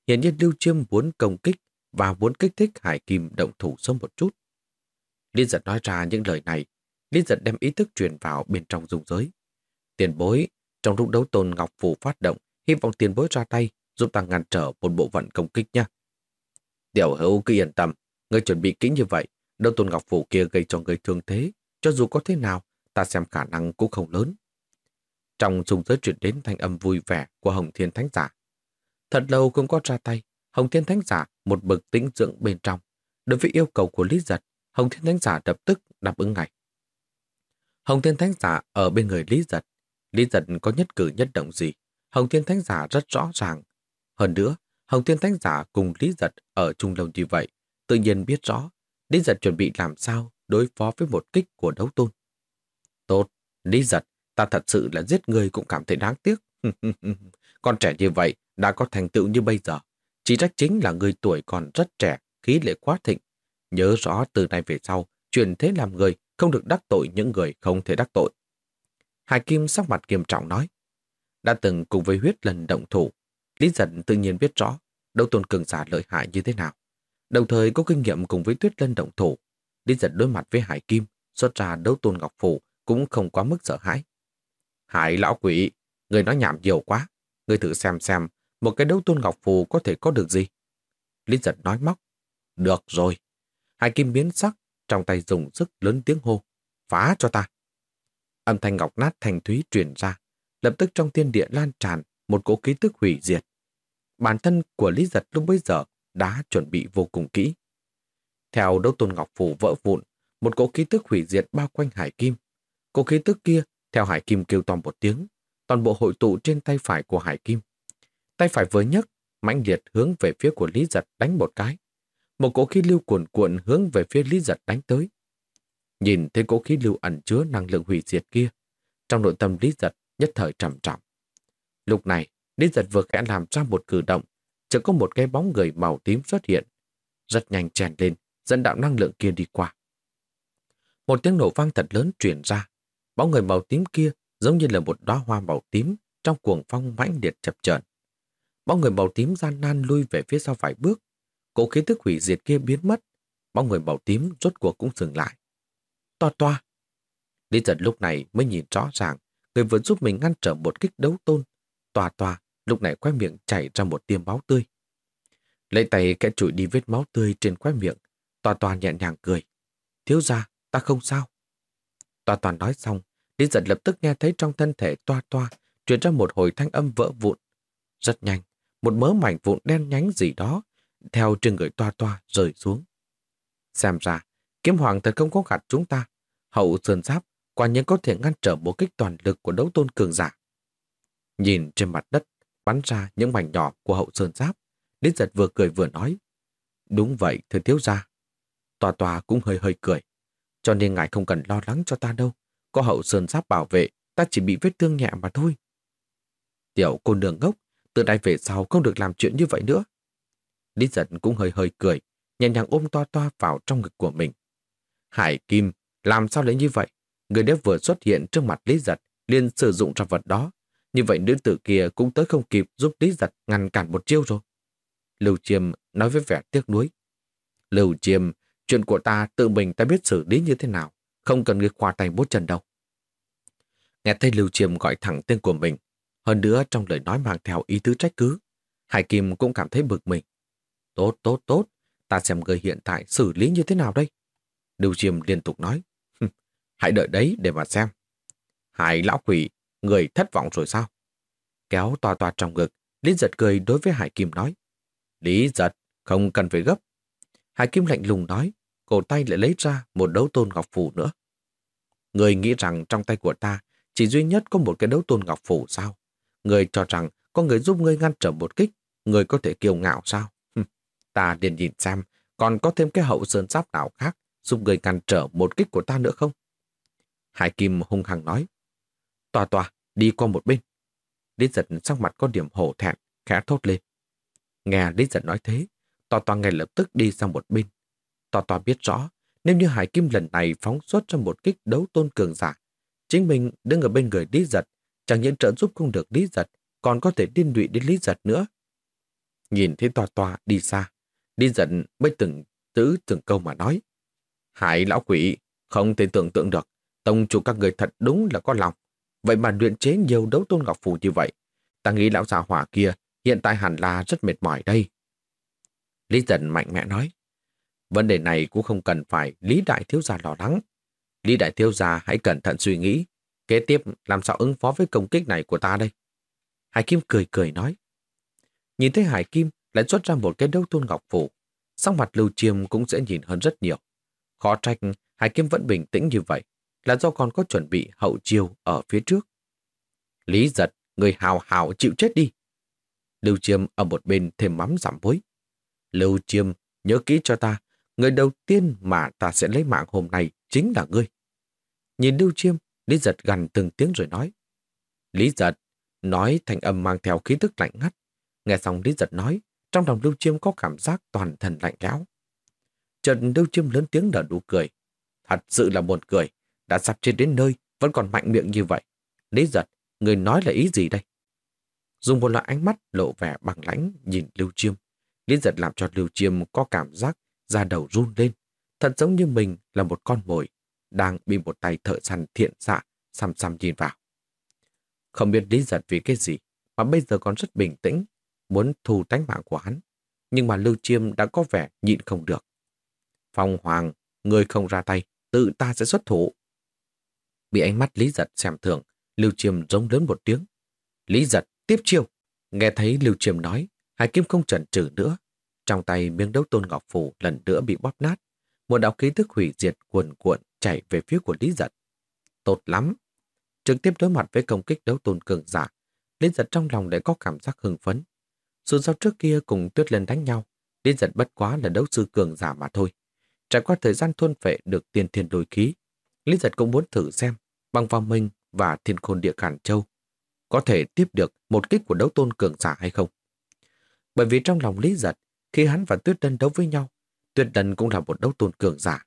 Hiện nhiên Lưu Chiêm muốn công kích và muốn kích thích Hải Kim động thủ sớm một chút. Lý giật nói ra những lời này, Lý giật đem ý thức truyền vào bên trong dung giới. Tiền bối, trong lúc đấu tôn Ngọc Phủ phát động, hy vọng tiền bối ra tay giúp ta ngăn trở một bộ phận công kích nha. Tiểu hữu cứ yên tâm, người chuẩn bị kỹ như vậy, đấu tôn Ngọc Phủ kia gây cho người thương thế, cho dù có thế nào, ta xem khả năng cũng không lớn. Trong dung giới truyền đến thanh âm vui vẻ của Hồng Thiên Thánh Giả. Thật lâu không có ra tay, Hồng Thiên Thánh Giả một bực tĩnh dưỡng bên trong. Đối với yêu cầu của Lý Giật, Hồng Thiên Thánh Giả lập tức đáp ứng ngay. Hồng Thiên Thánh Giả ở bên người Lý Giật. Lý Giật có nhất cử nhất động gì, Hồng Thiên Thánh Giả rất rõ ràng. Hơn nữa, Hồng Thiên Thánh Giả cùng Lý Giật ở chung lâu như vậy, tự nhiên biết rõ Lý Giật chuẩn bị làm sao đối phó với một kích của đấu tôn. Tốt, Lý Giật, ta thật sự là giết người cũng cảm thấy đáng tiếc. Con trẻ như vậy đã có thành tựu như bây giờ. Chỉ trách chính là người tuổi còn rất trẻ, khí lệ quá thịnh. Nhớ rõ từ nay về sau, chuyển thế làm người không được đắc tội những người không thể đắc tội. Hải Kim sắc mặt nghiêm trọng nói. Đã từng cùng với huyết lần động thủ, Lý Dân tự nhiên biết rõ đấu tôn cường giả lợi hại như thế nào. Đồng thời có kinh nghiệm cùng với tuyết lân động thủ. Lý Dân đối mặt với Hải Kim, xuất ra đấu tôn ngọc phủ cũng không quá mức sợ hãi. Hải lão quỷ, người nói nhảm nhiều quá. Người thử xem xem, một cái đấu tôn ngọc phù có thể có được gì? Lý giật nói móc. Được rồi. Hải kim biến sắc, trong tay dùng sức lớn tiếng hô. Phá cho ta. Âm thanh ngọc nát thành thúy truyền ra. Lập tức trong thiên địa lan tràn một cỗ ký tức hủy diệt. Bản thân của Lý giật lúc bấy giờ đã chuẩn bị vô cùng kỹ. Theo đấu tôn ngọc phủ vỡ vụn, một cỗ ký tức hủy diệt bao quanh hải kim. Cỗ ký tức kia theo Hải Kim kêu to một tiếng, toàn bộ hội tụ trên tay phải của Hải Kim. Tay phải vừa nhấc, mãnh liệt hướng về phía của Lý Giật đánh một cái. Một cỗ khí lưu cuồn cuộn hướng về phía Lý Giật đánh tới. Nhìn thấy cỗ khí lưu ẩn chứa năng lượng hủy diệt kia, trong nội tâm Lý Giật nhất thời trầm trọng. Lúc này, Lý Giật vừa khẽ làm ra một cử động, chợt có một cái bóng người màu tím xuất hiện. Rất nhanh chèn lên, dẫn đạo năng lượng kia đi qua. Một tiếng nổ vang thật lớn truyền ra, Bóng người màu tím kia giống như là một đóa hoa màu tím trong cuồng phong mãnh liệt chập chờn. Bóng người màu tím gian nan lui về phía sau vài bước cỗ khí thức hủy diệt kia biến mất. Bóng người màu tím rốt cuộc cũng dừng lại. Toa toa. Lý giật lúc này mới nhìn rõ ràng người vừa giúp mình ngăn trở một kích đấu tôn. Toa toa lúc này khoe miệng chảy ra một tiêm máu tươi. Lấy tay kẽ chùi đi vết máu tươi trên khoe miệng. Toa toa nhẹ nhàng cười. Thiếu ra, ta không sao. Toa toa nói xong, Lý giật lập tức nghe thấy trong thân thể toa toa truyền ra một hồi thanh âm vỡ vụn. Rất nhanh, một mớ mảnh vụn đen nhánh gì đó theo trên người toa toa rơi xuống. Xem ra, kiếm hoàng thật không có gạt chúng ta. Hậu sơn giáp quả nhiên có thể ngăn trở bộ kích toàn lực của đấu tôn cường giả. Nhìn trên mặt đất, bắn ra những mảnh nhỏ của hậu sơn giáp, Đến giật vừa cười vừa nói. Đúng vậy, thưa thiếu gia. Tòa tòa cũng hơi hơi cười. Cho nên ngài không cần lo lắng cho ta đâu. Có hậu sơn giáp bảo vệ, ta chỉ bị vết thương nhẹ mà thôi. Tiểu cô nương ngốc, từ nay về sau không được làm chuyện như vậy nữa. Lý giật cũng hơi hơi cười, nhẹ nhàng ôm toa toa vào trong ngực của mình. Hải Kim, làm sao lại như vậy? Người đếp vừa xuất hiện trước mặt Lý giật, liền sử dụng ra vật đó. Như vậy nữ tử kia cũng tới không kịp giúp Lý giật ngăn cản một chiêu rồi. Lưu Chiêm nói với vẻ tiếc nuối. Lưu Chiêm, chuyện của ta tự mình ta biết xử lý như thế nào, không cần người khoa tay bút chân đâu. Nghe thấy Lưu Chiêm gọi thẳng tên của mình, hơn nữa trong lời nói mang theo ý tứ trách cứ, Hải Kim cũng cảm thấy bực mình. Tốt, tốt, tốt, ta xem người hiện tại xử lý như thế nào đây? Điều Chiêm liên tục nói, hãy đợi đấy để mà xem. Hải lão quỷ, người thất vọng rồi sao? Kéo tòa tòa trong ngực, Lý giật cười đối với Hải Kim nói, Lý giật, không cần phải gấp. Hải Kim lạnh lùng nói, cổ tay lại lấy ra một đấu tôn ngọc phủ nữa. Người nghĩ rằng trong tay của ta chỉ duy nhất có một cái đấu tôn ngọc phủ sao? Người cho rằng có người giúp ngươi ngăn trở một kích, người có thể kiêu ngạo sao? Ta liền nhìn xem, còn có thêm cái hậu sơn giáp nào khác giúp người ngăn trở một kích của ta nữa không? Hải Kim hung hăng nói. Tòa tòa, đi qua một bên. Lý giật sắc mặt có điểm hổ thẹn, khẽ thốt lên. Nghe Lý giật nói thế, tòa tòa ngay lập tức đi sang một bên. Tòa tòa biết rõ, nếu như Hải Kim lần này phóng xuất ra một kích đấu tôn cường giả, chính mình đứng ở bên người Lý giật, chẳng những trợ giúp không được Lý giật, còn có thể điên lụy đến Lý giật nữa. Nhìn thấy tòa tòa đi xa, Đi giận mới từng tứ từng câu mà nói. Hải lão quỷ, không thể tưởng tượng được, tông chủ các người thật đúng là có lòng. Vậy mà luyện chế nhiều đấu tôn ngọc phù như vậy. Ta nghĩ lão già hỏa kia hiện tại hẳn là rất mệt mỏi đây. Lý dần mạnh mẽ nói. Vấn đề này cũng không cần phải Lý Đại Thiếu Gia lo lắng. Lý Đại Thiếu Gia hãy cẩn thận suy nghĩ. Kế tiếp làm sao ứng phó với công kích này của ta đây? Hải Kim cười cười nói. Nhìn thấy Hải Kim lại xuất ra một cái đấu tôn ngọc phủ. sắc mặt Lưu Chiêm cũng sẽ nhìn hơn rất nhiều. Khó trách Hải Kim vẫn bình tĩnh như vậy là do còn có chuẩn bị hậu chiêu ở phía trước. Lý giật, người hào hào chịu chết đi. Lưu Chiêm ở một bên thêm mắm giảm muối. Lưu Chiêm, nhớ kỹ cho ta, người đầu tiên mà ta sẽ lấy mạng hôm nay chính là ngươi. Nhìn Lưu Chiêm, Lý giật gần từng tiếng rồi nói. Lý giật, nói thành âm mang theo khí tức lạnh ngắt. Nghe xong Lý giật nói, trong lòng Lưu Chiêm có cảm giác toàn thân lạnh lẽo. Trần Lưu Chiêm lớn tiếng nở nụ cười. Thật sự là buồn cười đã sắp chết đến nơi, vẫn còn mạnh miệng như vậy. Lý giật, người nói là ý gì đây? Dùng một loại ánh mắt lộ vẻ bằng lãnh nhìn Lưu Chiêm. Lý giật làm cho Lưu Chiêm có cảm giác da đầu run lên. Thật giống như mình là một con mồi, đang bị một tay thợ săn thiện xạ, xăm xăm nhìn vào. Không biết Lý giật vì cái gì, mà bây giờ còn rất bình tĩnh, muốn thu tánh mạng của hắn. Nhưng mà Lưu Chiêm đã có vẻ nhịn không được. Phong Hoàng, người không ra tay, tự ta sẽ xuất thủ. Bị ánh mắt Lý Giật xem thường, Lưu Chiêm rống lớn một tiếng. Lý Giật, tiếp chiêu. Nghe thấy Lưu Chiêm nói, Hải Kim không chần chừ nữa. Trong tay miếng đấu tôn ngọc phủ lần nữa bị bóp nát. Một đạo khí thức hủy diệt cuồn cuộn chạy về phía của Lý Giật. Tốt lắm. Trực tiếp đối mặt với công kích đấu tôn cường giả, Lý Giật trong lòng lại có cảm giác hưng phấn. Dù sao trước kia cùng Tuyết Lân đánh nhau, Lý giận bất quá là đấu sư cường giả mà thôi. Trải qua thời gian thôn phệ được tiền thiên đôi khí, Lý Giật cũng muốn thử xem bằng vào mình và thiên khôn địa khản châu có thể tiếp được một kích của đấu tôn cường giả hay không. Bởi vì trong lòng Lý Giật, khi hắn và Tuyết Đân đấu với nhau, Tuyết Đân cũng là một đấu tôn cường giả.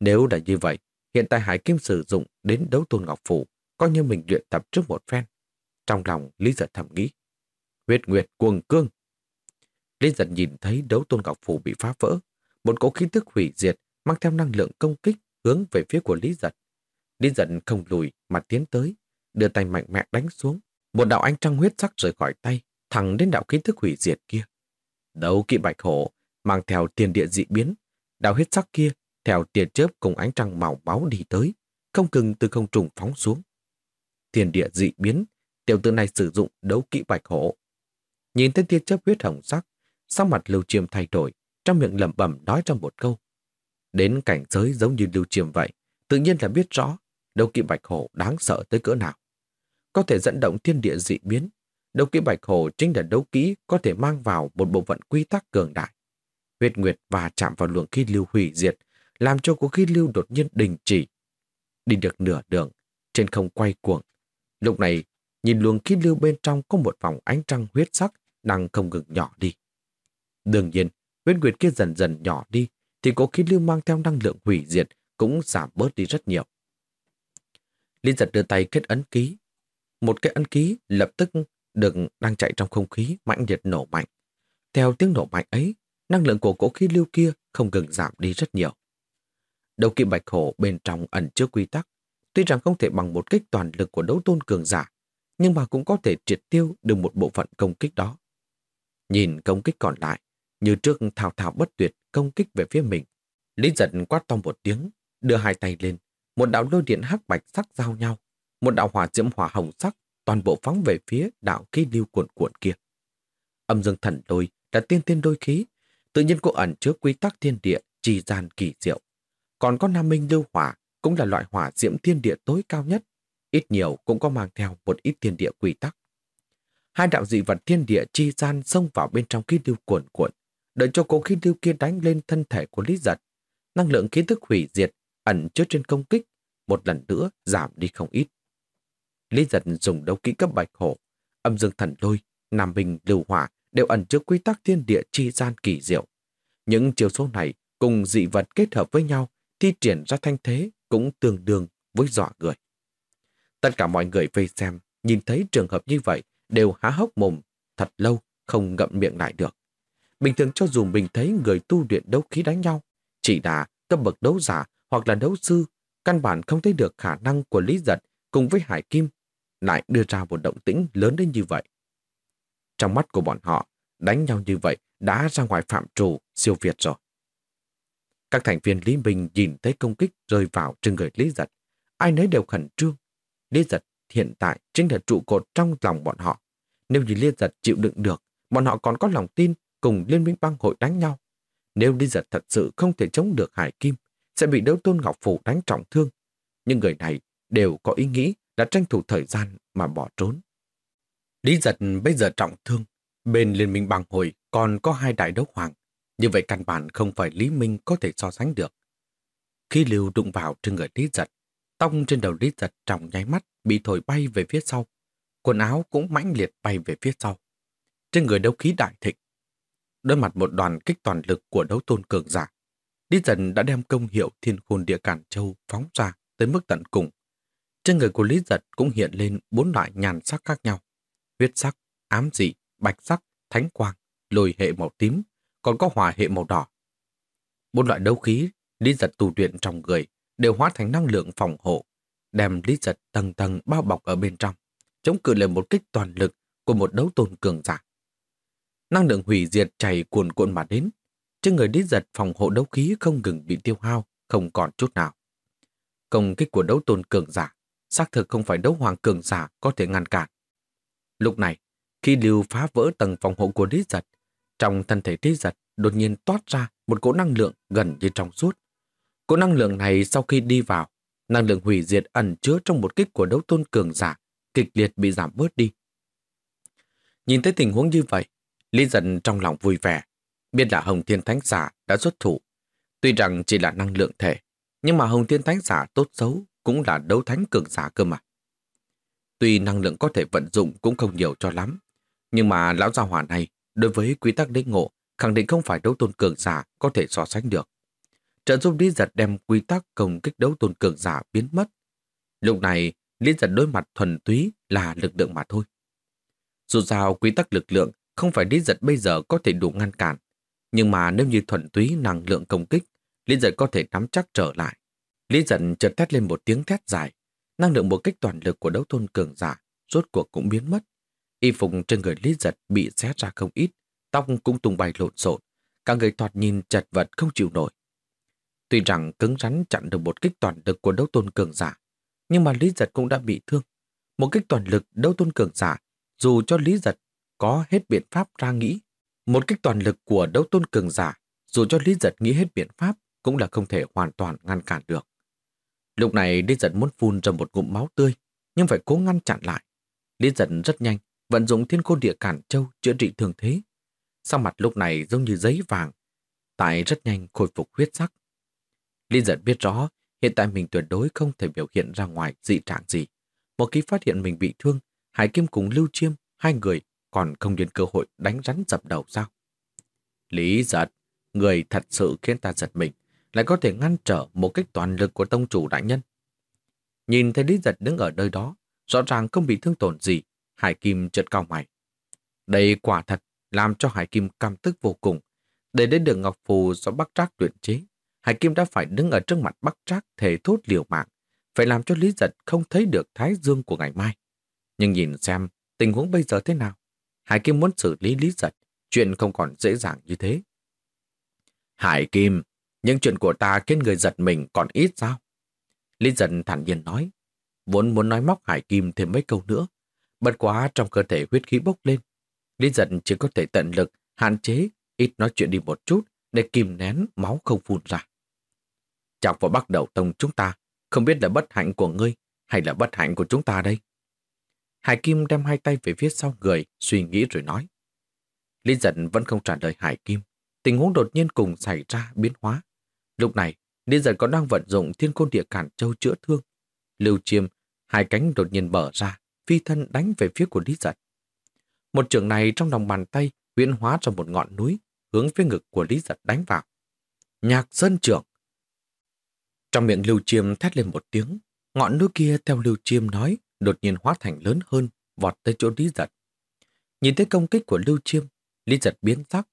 Nếu là như vậy, hiện tại Hải Kim sử dụng đến đấu tôn Ngọc Phủ, coi như mình luyện tập trước một phen. Trong lòng Lý Giật thầm nghĩ, huyết nguyệt cuồng cương. Lý Giật nhìn thấy đấu tôn Ngọc Phủ bị phá vỡ, một cỗ khí tức hủy diệt mang theo năng lượng công kích hướng về phía của Lý Giật. Lý Giật không lùi mà tiến tới, đưa tay mạnh mẽ đánh xuống. Một đạo ánh trăng huyết sắc rời khỏi tay, thẳng đến đạo khí thức hủy diệt kia. Đấu kỵ bạch hổ mang theo tiền địa dị biến, đạo huyết sắc kia theo tiền chớp cùng ánh trăng màu máu đi tới, không ngừng từ không trùng phóng xuống. Tiền địa dị biến, tiểu tử này sử dụng đấu kỵ bạch hổ. Nhìn thấy tia chớp huyết hồng sắc, sắc mặt Lưu Chiêm thay đổi, trong miệng lẩm bẩm nói trong một câu. Đến cảnh giới giống như Lưu Chiêm vậy, tự nhiên là biết rõ đấu kỵ bạch hổ đáng sợ tới cỡ nào. Có thể dẫn động thiên địa dị biến, đấu kỵ bạch hổ chính là đấu kỹ có thể mang vào một bộ phận quy tắc cường đại. Huyết nguyệt và chạm vào luồng khí lưu hủy diệt, làm cho cuộc khí lưu đột nhiên đình chỉ. Đi được nửa đường, trên không quay cuồng. Lúc này, nhìn luồng khí lưu bên trong có một vòng ánh trăng huyết sắc đang không ngừng nhỏ đi. Đương nhiên, huyết nguyệt kia dần dần nhỏ đi, thì có khí lưu mang theo năng lượng hủy diệt cũng giảm bớt đi rất nhiều. Lý giật đưa tay kết ấn ký. Một cái ấn ký lập tức được đang chạy trong không khí mãnh liệt nổ mạnh. Theo tiếng nổ mạnh ấy, năng lượng của cỗ khí lưu kia không ngừng giảm đi rất nhiều. Đầu kim bạch hổ bên trong ẩn chứa quy tắc, tuy rằng không thể bằng một kích toàn lực của đấu tôn cường giả, nhưng mà cũng có thể triệt tiêu được một bộ phận công kích đó. Nhìn công kích còn lại, như trước thao thao bất tuyệt công kích về phía mình. Lý giật quát to một tiếng, đưa hai tay lên, một đạo lôi điện hắc bạch sắc giao nhau, một đạo hỏa diễm hỏa hồng sắc toàn bộ phóng về phía đạo khí lưu cuộn cuộn kia. Âm dương thần lôi là tiên tiên đôi khí, tự nhiên cô ẩn chứa quy tắc thiên địa trì gian kỳ diệu. Còn có nam minh lưu hỏa cũng là loại hỏa diễm thiên địa tối cao nhất, ít nhiều cũng có mang theo một ít thiên địa quy tắc. Hai đạo dị vật thiên địa chi gian xông vào bên trong khí lưu cuộn cuộn, đợi cho cố khí lưu kia đánh lên thân thể của Lý Giật. Năng lượng kiến thức hủy diệt ẩn chứa trên công kích, một lần nữa giảm đi không ít. Lý Giật dùng đấu kỹ cấp bạch hổ, âm dương thần lôi, nam bình lưu hỏa đều ẩn chứa quy tắc thiên địa chi gian kỳ diệu. Những chiều số này cùng dị vật kết hợp với nhau thi triển ra thanh thế cũng tương đương với dọa người. Tất cả mọi người vây xem, nhìn thấy trường hợp như vậy đều há hốc mồm, thật lâu không ngậm miệng lại được. Bình thường cho dù mình thấy người tu luyện đấu khí đánh nhau, chỉ là cấp bậc đấu giả hoặc là đấu sư, căn bản không thấy được khả năng của Lý Giật cùng với Hải Kim lại đưa ra một động tĩnh lớn đến như vậy. Trong mắt của bọn họ, đánh nhau như vậy đã ra ngoài phạm trù siêu việt rồi. Các thành viên Lý Minh nhìn thấy công kích rơi vào trên người Lý Giật. Ai nấy đều khẩn trương. Lý Giật hiện tại chính là trụ cột trong lòng bọn họ. Nếu như Liên Giật chịu đựng được, bọn họ còn có lòng tin cùng Liên minh băng hội đánh nhau. Nếu Liên Giật thật sự không thể chống được Hải Kim, sẽ bị đấu tôn Ngọc Phủ đánh trọng thương. Nhưng người này đều có ý nghĩ là tranh thủ thời gian mà bỏ trốn. Lý Giật bây giờ trọng thương, bên Liên minh băng hội còn có hai đại đấu hoàng. Như vậy căn bản không phải Lý Minh có thể so sánh được. Khi lưu đụng vào trên người Lý Giật, tông trên đầu Lý Giật trong nháy mắt bị thổi bay về phía sau. Quần áo cũng mãnh liệt bay về phía sau. Trên người đấu khí đại thịnh, đối mặt một đoàn kích toàn lực của đấu tôn cường giả. Lý dần đã đem công hiệu thiên khôn địa cản châu phóng ra tới mức tận cùng. Trên người của Lý Giật cũng hiện lên bốn loại nhàn sắc khác nhau. Huyết sắc, ám dị, bạch sắc, thánh quang, lồi hệ màu tím, còn có hỏa hệ màu đỏ. Bốn loại đấu khí Lý Giật tu luyện trong người đều hóa thành năng lượng phòng hộ, đem Lý Giật tầng tầng bao bọc ở bên trong, chống cự lên một kích toàn lực của một đấu tôn cường giả. Năng lượng hủy diệt chảy cuồn cuộn mà đến, trên người Lý Giật phòng hộ đấu khí không ngừng bị tiêu hao, không còn chút nào. Công kích của đấu tôn cường giả, xác thực không phải đấu hoàng cường giả có thể ngăn cản. Lúc này, khi lưu phá vỡ tầng phòng hộ của Lý Giật, trong thân thể Lý Giật đột nhiên toát ra một cỗ năng lượng gần như trong suốt. Cỗ năng lượng này sau khi đi vào, năng lượng hủy diệt ẩn chứa trong một kích của đấu tôn cường giả, kịch liệt bị giảm bớt đi. Nhìn thấy tình huống như vậy, Lý Dân trong lòng vui vẻ, biết là Hồng Thiên Thánh Giả đã xuất thủ. Tuy rằng chỉ là năng lượng thể, nhưng mà Hồng Thiên Thánh Giả tốt xấu cũng là đấu thánh cường giả cơ mà. Tuy năng lượng có thể vận dụng cũng không nhiều cho lắm, nhưng mà lão gia hỏa này đối với quy tắc lĩnh ngộ khẳng định không phải đấu tôn cường giả có thể so sánh được. Trợ giúp Lý Giật đem quy tắc công kích đấu tôn cường giả biến mất. Lúc này, Lý Giật đối mặt thuần túy là lực lượng mà thôi. Dù sao quy tắc lực lượng không phải Lý Giật bây giờ có thể đủ ngăn cản. Nhưng mà nếu như thuần túy năng lượng công kích, Lý Giật có thể nắm chắc trở lại. Lý Giật chợt thét lên một tiếng thét dài. Năng lượng một cách toàn lực của đấu tôn cường giả rốt cuộc cũng biến mất. Y phục trên người Lý Giật bị xé ra không ít, tóc cũng tung bay lộn xộn, cả người thoạt nhìn chật vật không chịu nổi. Tuy rằng cứng rắn chặn được một kích toàn lực của đấu tôn cường giả, nhưng mà Lý Giật cũng đã bị thương. Một kích toàn lực đấu tôn cường giả, dù cho Lý Giật có hết biện pháp ra nghĩ. Một kích toàn lực của đấu tôn cường giả, dù cho Lý Giật nghĩ hết biện pháp, cũng là không thể hoàn toàn ngăn cản được. Lúc này Lý Giật muốn phun ra một ngụm máu tươi, nhưng phải cố ngăn chặn lại. Lý Giật rất nhanh, vận dụng thiên côn địa cản châu chữa trị thường thế. Sau mặt lúc này giống như giấy vàng, tại rất nhanh khôi phục huyết sắc. Lý Giật biết rõ, hiện tại mình tuyệt đối không thể biểu hiện ra ngoài dị trạng gì. Một khi phát hiện mình bị thương, Hải Kim cùng Lưu Chiêm, hai người còn không đến cơ hội đánh rắn dập đầu sao? Lý giật, người thật sự khiến ta giật mình, lại có thể ngăn trở một cách toàn lực của tông chủ đại nhân. Nhìn thấy Lý giật đứng ở nơi đó, rõ ràng không bị thương tổn gì, Hải Kim chợt cao mày. Đây quả thật làm cho Hải Kim cam tức vô cùng. Để đến đường Ngọc Phù do Bắc Trác luyện chế, Hải Kim đã phải đứng ở trước mặt Bắc Trác thể thốt liều mạng, phải làm cho Lý Giật không thấy được thái dương của ngày mai. Nhưng nhìn xem tình huống bây giờ thế nào, Hải Kim muốn xử lý Lý Giật, chuyện không còn dễ dàng như thế. Hải Kim, những chuyện của ta khiến người giật mình còn ít sao? Lý Giật thản nhiên nói, vốn muốn nói móc Hải Kim thêm mấy câu nữa, bật quá trong cơ thể huyết khí bốc lên. Lý Giật chỉ có thể tận lực, hạn chế, ít nói chuyện đi một chút để kìm nén máu không phun ra. Chọc vào bắt đầu tông chúng ta, không biết là bất hạnh của ngươi hay là bất hạnh của chúng ta đây. Hải Kim đem hai tay về phía sau người, suy nghĩ rồi nói. Lý giận vẫn không trả lời Hải Kim. Tình huống đột nhiên cùng xảy ra biến hóa. Lúc này, Lý giận còn đang vận dụng thiên côn địa cản châu chữa thương. Lưu chiêm, hai cánh đột nhiên mở ra, phi thân đánh về phía của Lý giận. Một trường này trong lòng bàn tay huyễn hóa trong một ngọn núi, hướng phía ngực của Lý giật đánh vào. Nhạc sơn trưởng. Trong miệng Lưu Chiêm thét lên một tiếng, ngọn núi kia theo Lưu Chiêm nói đột nhiên hóa thành lớn hơn, vọt tới chỗ Lý Giật. Nhìn thấy công kích của Lưu Chiêm, Lý Giật biến sắc.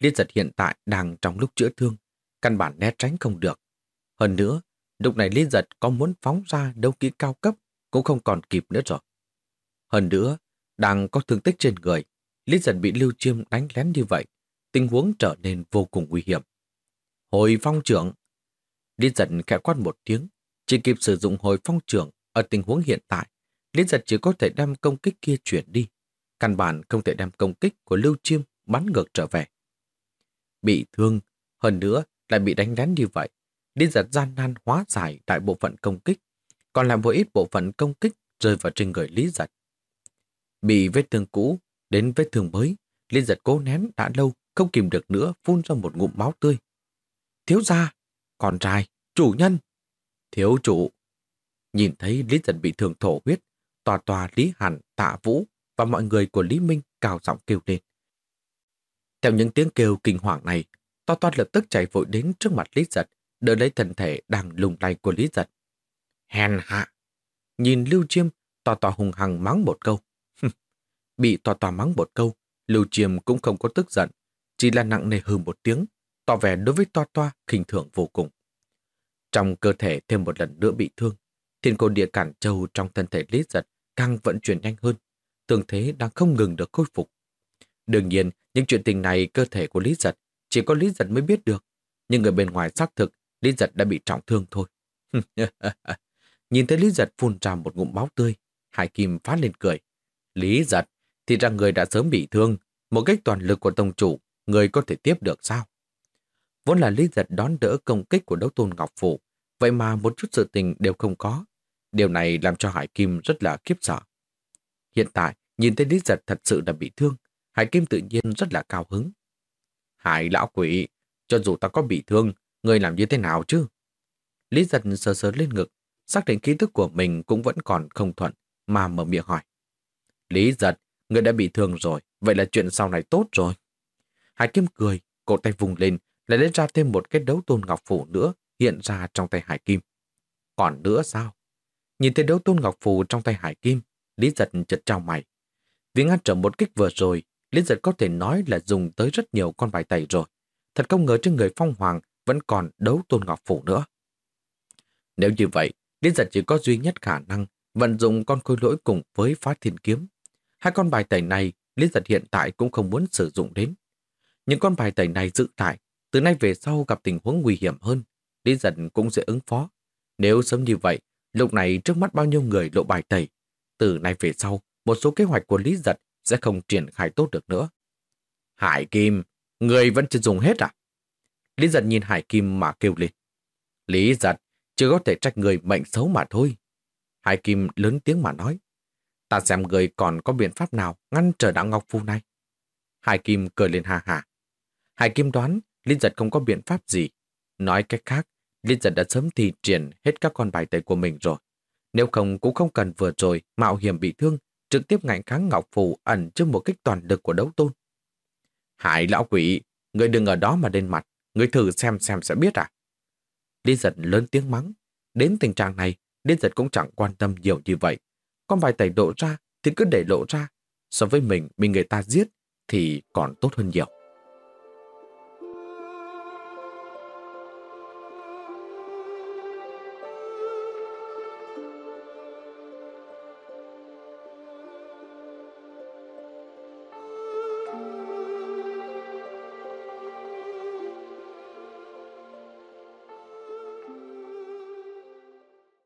Lý Giật hiện tại đang trong lúc chữa thương, căn bản né tránh không được. Hơn nữa, lúc này Lý Giật có muốn phóng ra đấu kỹ cao cấp cũng không còn kịp nữa rồi. Hơn nữa, đang có thương tích trên người, Lý Giật bị Lưu Chiêm đánh lén như vậy, tình huống trở nên vô cùng nguy hiểm. Hồi phong trưởng Lý Giật khẽ quát một tiếng, chỉ kịp sử dụng hồi phong trưởng ở tình huống hiện tại Lý giật chỉ có thể đem công kích kia chuyển đi. Căn bản không thể đem công kích của Lưu Chiêm bắn ngược trở về. Bị thương, hơn nữa lại bị đánh lén như vậy. Lý giật gian nan hóa giải tại bộ phận công kích, còn làm một ít bộ phận công kích rơi vào trên người Lý giật. Bị vết thương cũ, đến vết thương mới, Lý giật cố nén đã lâu, không kìm được nữa phun ra một ngụm máu tươi. Thiếu gia, con trai, chủ nhân, thiếu chủ. Nhìn thấy Lý Dân bị thương thổ huyết, tòa tòa Lý Hàn, Tạ Vũ và mọi người của Lý Minh cao giọng kêu lên. Theo những tiếng kêu kinh hoàng này, to toa lập tức chạy vội đến trước mặt Lý Giật, đỡ lấy thân thể đang lùng lay của Lý Giật. Hèn hạ! Nhìn Lưu Chiêm, tòa tòa hùng hằng mắng một câu. Bị tòa tòa mắng một câu, Lưu Chiêm cũng không có tức giận, chỉ là nặng nề hừ một tiếng, tỏ vẻ đối với toa toa khinh thường vô cùng. Trong cơ thể thêm một lần nữa bị thương, thiên côn địa cản châu trong thân thể Lý Giật càng vận chuyển nhanh hơn, tương thế đang không ngừng được khôi phục. Đương nhiên, những chuyện tình này cơ thể của Lý Giật chỉ có Lý Giật mới biết được, nhưng người bên ngoài xác thực Lý Giật đã bị trọng thương thôi. Nhìn thấy Lý Giật phun ra một ngụm máu tươi, Hải Kim phát lên cười. Lý Giật, thì ra người đã sớm bị thương, một cách toàn lực của tông chủ, người có thể tiếp được sao? Vốn là Lý Giật đón đỡ công kích của đấu tôn Ngọc Phủ, vậy mà một chút sự tình đều không có. Điều này làm cho Hải Kim rất là khiếp sợ. Hiện tại, nhìn thấy Lý Giật thật sự đã bị thương, Hải Kim tự nhiên rất là cao hứng. Hải lão quỷ, cho dù ta có bị thương, người làm như thế nào chứ? Lý Giật sờ sờ lên ngực, xác định ký thức của mình cũng vẫn còn không thuận, mà mở miệng hỏi. Lý Giật, người đã bị thương rồi, vậy là chuyện sau này tốt rồi. Hải Kim cười, cổ tay vùng lên, lại lấy ra thêm một cái đấu tôn ngọc phủ nữa hiện ra trong tay Hải Kim. Còn nữa sao? Nhìn thấy đấu tôn ngọc phù trong tay Hải Kim, Lý Giật chật trao mày. Vì ngăn trở một kích vừa rồi, Lý Giật có thể nói là dùng tới rất nhiều con bài tẩy rồi. Thật không ngờ trên người Phong Hoàng vẫn còn đấu tôn ngọc phủ nữa. Nếu như vậy, Lý Giật chỉ có duy nhất khả năng vận dụng con khôi lỗi cùng với phá thiên kiếm. Hai con bài tẩy này, Lý Giật hiện tại cũng không muốn sử dụng đến. Những con bài tẩy này dự tại, từ nay về sau gặp tình huống nguy hiểm hơn, Lý Giật cũng sẽ ứng phó. Nếu sớm như vậy, Lúc này trước mắt bao nhiêu người lộ bài tẩy. Từ nay về sau, một số kế hoạch của Lý Giật sẽ không triển khai tốt được nữa. Hải Kim, người vẫn chưa dùng hết à? Lý giật nhìn Hải Kim mà kêu lên. Lý giật, chưa có thể trách người mệnh xấu mà thôi. Hải Kim lớn tiếng mà nói. Ta xem người còn có biện pháp nào ngăn trở đảo Ngọc Phu này. Hải Kim cười lên hà hà. Hải Kim đoán linh giật không có biện pháp gì. Nói cách khác, linh giật đã sớm thi triển hết các con bài tẩy của mình rồi. Nếu không cũng không cần vừa rồi mạo hiểm bị thương, trực tiếp ngạnh kháng Ngọc Phù ẩn trước một kích toàn lực của đấu tôn. Hải lão quỷ, người đừng ở đó mà lên mặt, người thử xem xem sẽ biết à. linh giật lớn tiếng mắng. Đến tình trạng này, linh giật cũng chẳng quan tâm nhiều như vậy. Con bài tẩy độ ra thì cứ để lộ ra. So với mình bị người ta giết thì còn tốt hơn nhiều.